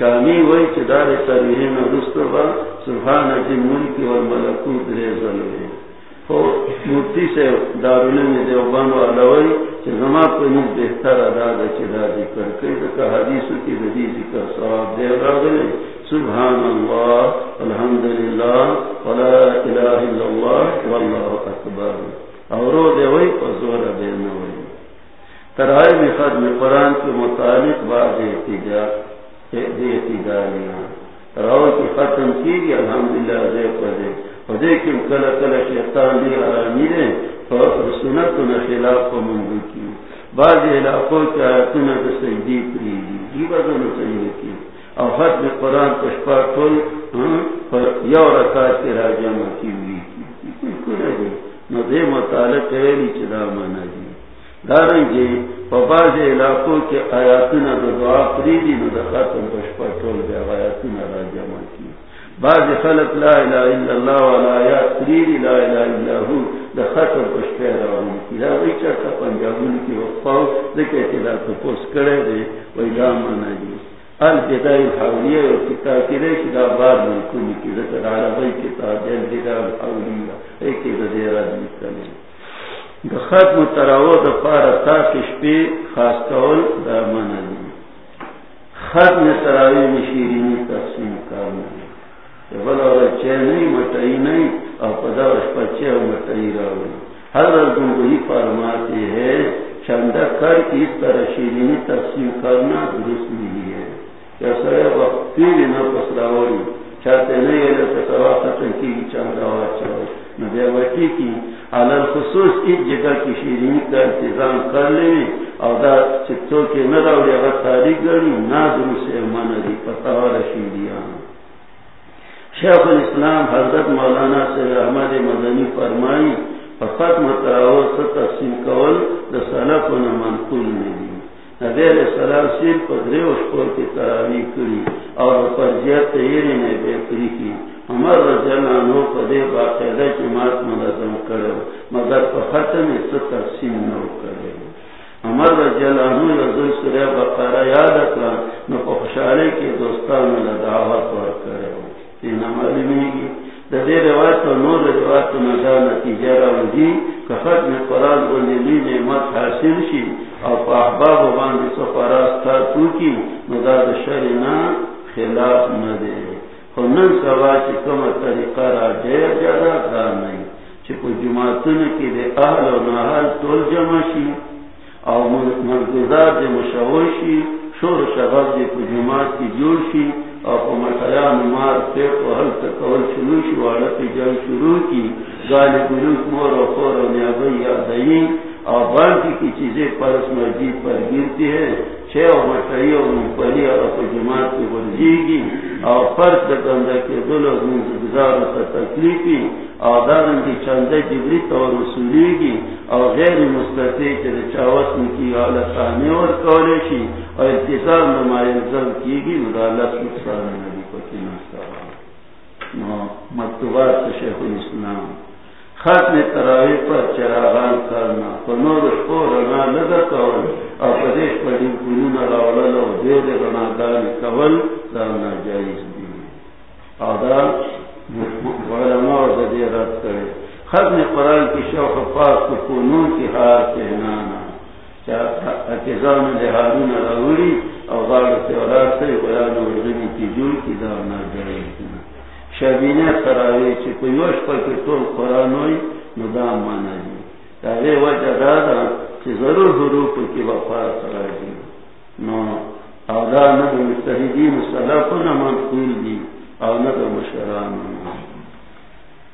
شامی وی چدار سریحین رستو با سبحان جی ملکی والملکوت ریزل وی مورتی سے دارالعلم دیوبان والا کہ زما کو نیز بہتر ادا دا چدا ذکر کئی دکا حدیثو کی بدی ذکر ثواب دے راگلے سبحان اللہ الحمدللہ ولا الہ الا اللہ واللہ اکبر. اورو دے وہی وی پزور دے نوی ترائے میں ختم قرآن کے متعلق بعد احتجاج دے احتجاجیاں تراؤ کی ختم کی گئی، الحمدللہ، دے پدے دیکھیں کل کل شیطان دی آرامی دے سنت نہ خلاف کو منگو کی بعض علاقوں کے آیتنا دا سجدی پری دی دی جی بازن سجدی کی۔ اور حد میں قرآن پشپا کل ہاں، یو رکات کے راجہ مکی ہوئی۔ کی کوئی کنے دی نو دے مطالق ہے لی چدا مانا دی دارن جی فباز علاقوں کے آیاتنا دا دعا پری دی نو دا خاتم پشپا کل بے آیاتنا راجہ مکی بعض خلق لا الہ الا اللہ والا آیات تریری لا الہ الا ہو دا خطر پشکے روانی کی دا ریچا تا پنجابون کی وقفاو دکے تلا تپوس کرے دے ویدام مانا جی الجدائی الحولیہ و کتاب کی ریش دا بار ملکونی کی ذکر عربی کتاب جل جدا الحولیہ ایک دا دیرہ دیکھنے دا ختم تراو دا پارا تاکش پی خاص کول دا مانا ختم تراوی مشیرینی تقسیم کامل چھ نہیں مٹئی نہیں اور پداش پچے مٹئی راوی ہر تم وہی فرماتے ہیں چندہ کر کی اس طرح شیرینی تقسیم کرنا درست نہیں ہے کیا سر وقت نہ پسراوڑی چاہتے نہیں ہے تو سوا ختم کی چاہ چندہ چاہو نبی وٹی کی علل خصوص اس جگہ کی شیرینی کا انتظام کر لیں اور دا چتوں کے نہ راوڑی اگر تاریخ گڑی نہ درست ہے من دی پتہ رشیدیاں شیخ الاسلام حضرت مولانا سے احمد مدنی فرمائی، فقط متراو سے تقسیم کول دا سلف و نمانکول نہیں۔ نبی علیہ السلام سیر پر درے وشکور کی تراوی کری اور پر جیت تیری نے بہتری کی۔ عمر رضی اللہ عنہ پر دے باقیدہ جماعت منظم کرو مگر پر ختم اس تقسیم نو کرے عمر رضی اللہ عنہ رضی سورہ بقارہ یاد اکرا نو پر خوشحالے کی دوستان میں دعوت ور کرے دے روایت اور نور روایت ندا نتیجہ راوجی کفت میں قرآن کو نبی نعمت حاصل شی اور احباب باندھ سفراست تھا تو کی مداد شرنا خلاف نہ دے۔ نن کم طریقہ را نہیں کی دے اہل تول جمع شی اور مرگزار دے شور شغب دے کو جماعت کی جوڑ شی اور مار سے حل تکول شروع جنگ شروع کی گالی مور خور نیابی یا اور کی چیزیں پرس مسجد پر گرتی ہے چھ اور مٹائی اور ممپلی اور جماعت کی ورزی گی اور فرض گندہ کے دو لوگ گزار تکلیفی اور دارن کی چندے کی جبری طور وصولی گی اور غیر مستقی کے چاوت کی حالت آنے اور کوریشی اور انتظار نمائن ضرور کی گی مدالت نقصان نبی پتی نقصان مکتوبات شیخ الاسلام۔ خط میں تراوی پر چراغان کرنا پنور کو رنا لگا کول اور پدیش پڑی کنون راولل اور دید رنا دان کول دانا جائز دی آدھا علماء اور ددی رد کرے. خط میں قرآن کی شوق پاک کو کنون کی ہار کہنانا ہارون راوڑی اور غار تورات سے بیان وردنی کی جول کی دانا جائز دی شبینے خراوی چی کویوش پر کی طول قرآن ہوئی ندام مانا جی تاوی وجہ دادا چی ضرور حروف کی وفا سراجی نو، او دا ندو مستحیدین صلاف نمان قول دی، او ندو مشران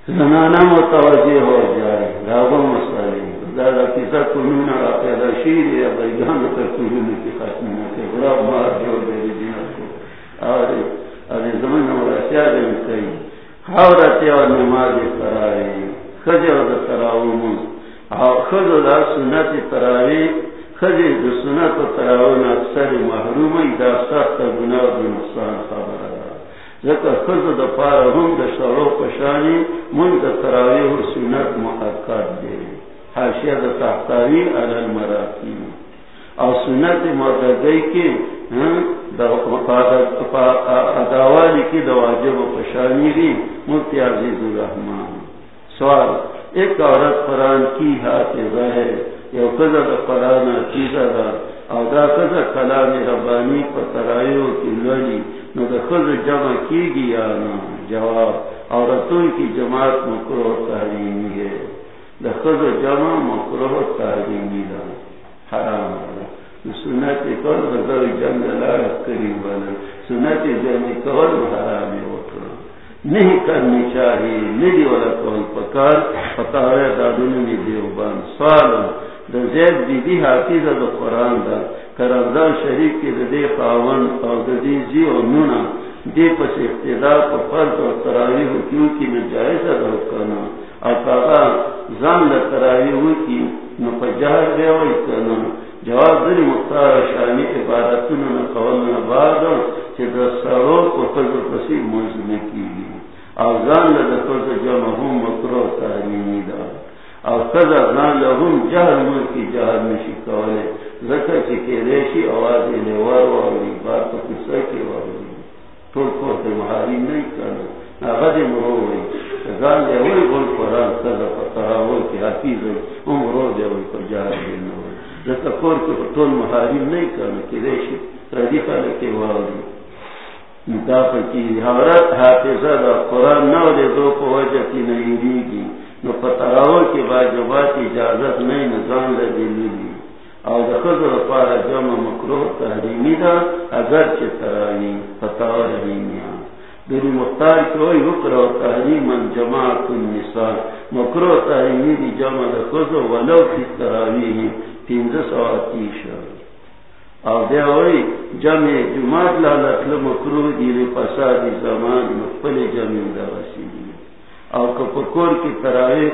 زنانا متوجہ ہو جائے راغم مسئلی دادا کسا کنون را پیدا شیر یا بیگان تر کنون کی ختمہ کے غراب مار جو دے دینا کو. اور ابھی زمین والا کیا دن کئی نماز تراوی خجے تراو من خج اور سنت تراوی خجے سنت تراو اکثر محروم دا سخت گناہ و نقصان خبر ذکر پشانی، من د تراوی و سنت محقق دے۔ حاشیہ د تحتاوی علی المراتی اور سنت معتدی کی ہاں، اداوالی کی دواجب و پشانی بھی مفتی عزیز الرحمان سوال، ایک عورت قرآن کی حافظہ ہے، یو قدر قرآن عقیدہ دا، او دا قدر کلام ربانی پر ترائیو کی لولی، نو دا خضر جمع کی گی یا نا؟ جواب عورتوں کی جماعت مکروح تحریمی ہے۔ دا خضر جمع مکروح تحریمی دا، حرام دا سنت کول غزر جنگ لارا کریم بنا سنت جنگ کول حرام وکر نہیں کرنی چاہیے میری والا کول پکار. پتا ہے دادن نے دیوبان سوال دا زید بی بی حافظ دا قرآن دا. کرمزان شریف کی دا دے خاون اور دا دی زی و نونا. دے پس اقتدار پا فرد و تراویح کیوں کی نجائز دا کنا اور کاغا زان دا تراویح کی نو پا جہر بے ہوئی کنا جواب دری مختار شانی عبادتون و نقولنا بعد چه در سارو کو فضل پسی موزن کی گی آزان لده فضل جمع هم مکرو تحریمی دا او قضا زان لهم جهر ملکی جهر نشی کوله ذکر چه که ریشی آوازی لیوار واری بار تو کسا کی واری طول کوت محاری نئی کرنا ناغد مرووی زان لیوری گل قرآن قضا فتراوی که حفیظ ام رو دیوی پر جهر دینوی لکه کور کې ټول محارم نه کړي کې ریشي ردی خلک کې وایي دا په کې حضرت حافظه دا قران نه ولې دو په وجه کې نه یریږي نو په تراو کې واجبات اجازه نه نظام لري او د خزر لپاره جمع مکروه تحریمی ده، اگر چې تراوی فتاوا رحیمی دوری مختار کوئی وکر و تحریم جماعت النساء. مکروه تحریمی دی جمع ده خزر ولو فی تراوی تین سو او جمع جماعت یعنی زمان مقبل جمع دا او تراوی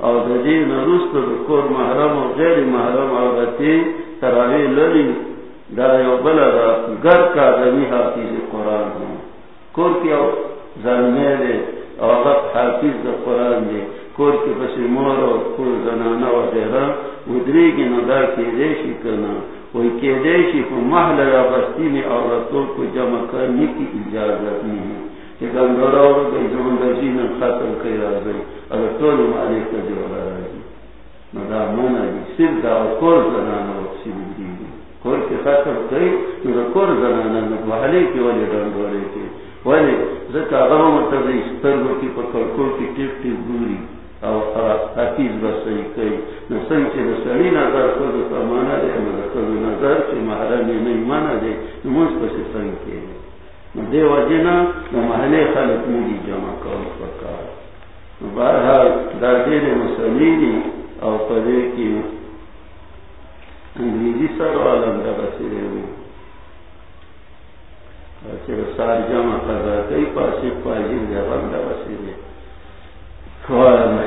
او محرم و غیر محرم آغتی تراوی للی دا یو بلا دا گر کا دمی حافظ قرآن کور او او حافظ قرآن دے کور کی پسی مور و کور زنانا و دیرہ ادری کی ندا کے دیشی کرنا کوئی کے دیشی کو محل یا بستی میں عورتوں کو جمع کرنے کی اجازت نہیں ہے۔ کہ گنگورا اور گئی زمندرجی نے ختم کر رہا گئی، اگر تو مالے کا جو رہا ہے مدا منا جی صرف دا کور زنانا و صرف دی۔ کور کے ختم کری تو کور زنانا محلے کے والے ڈنڈورے کے۔ والے زکا غرم تبی سترگو کی پکڑکو کی ٹپ ٹپ گوری۔ او حفیظ بسئی کئی نسنگ چی دسلی نظر خود سمانا دے خود نظر چی محرمی نئی مانا دے نمونس پسی سنگ کے دے وجنا محلے خلق میری جمع کول پکار. بارحال دردین مسلیمی او پدے کی انگریزی سر والم دا بسیرے ہوئی چی سار جمع قضا کئی پاسی پاجی دا بسیرے 说 سوال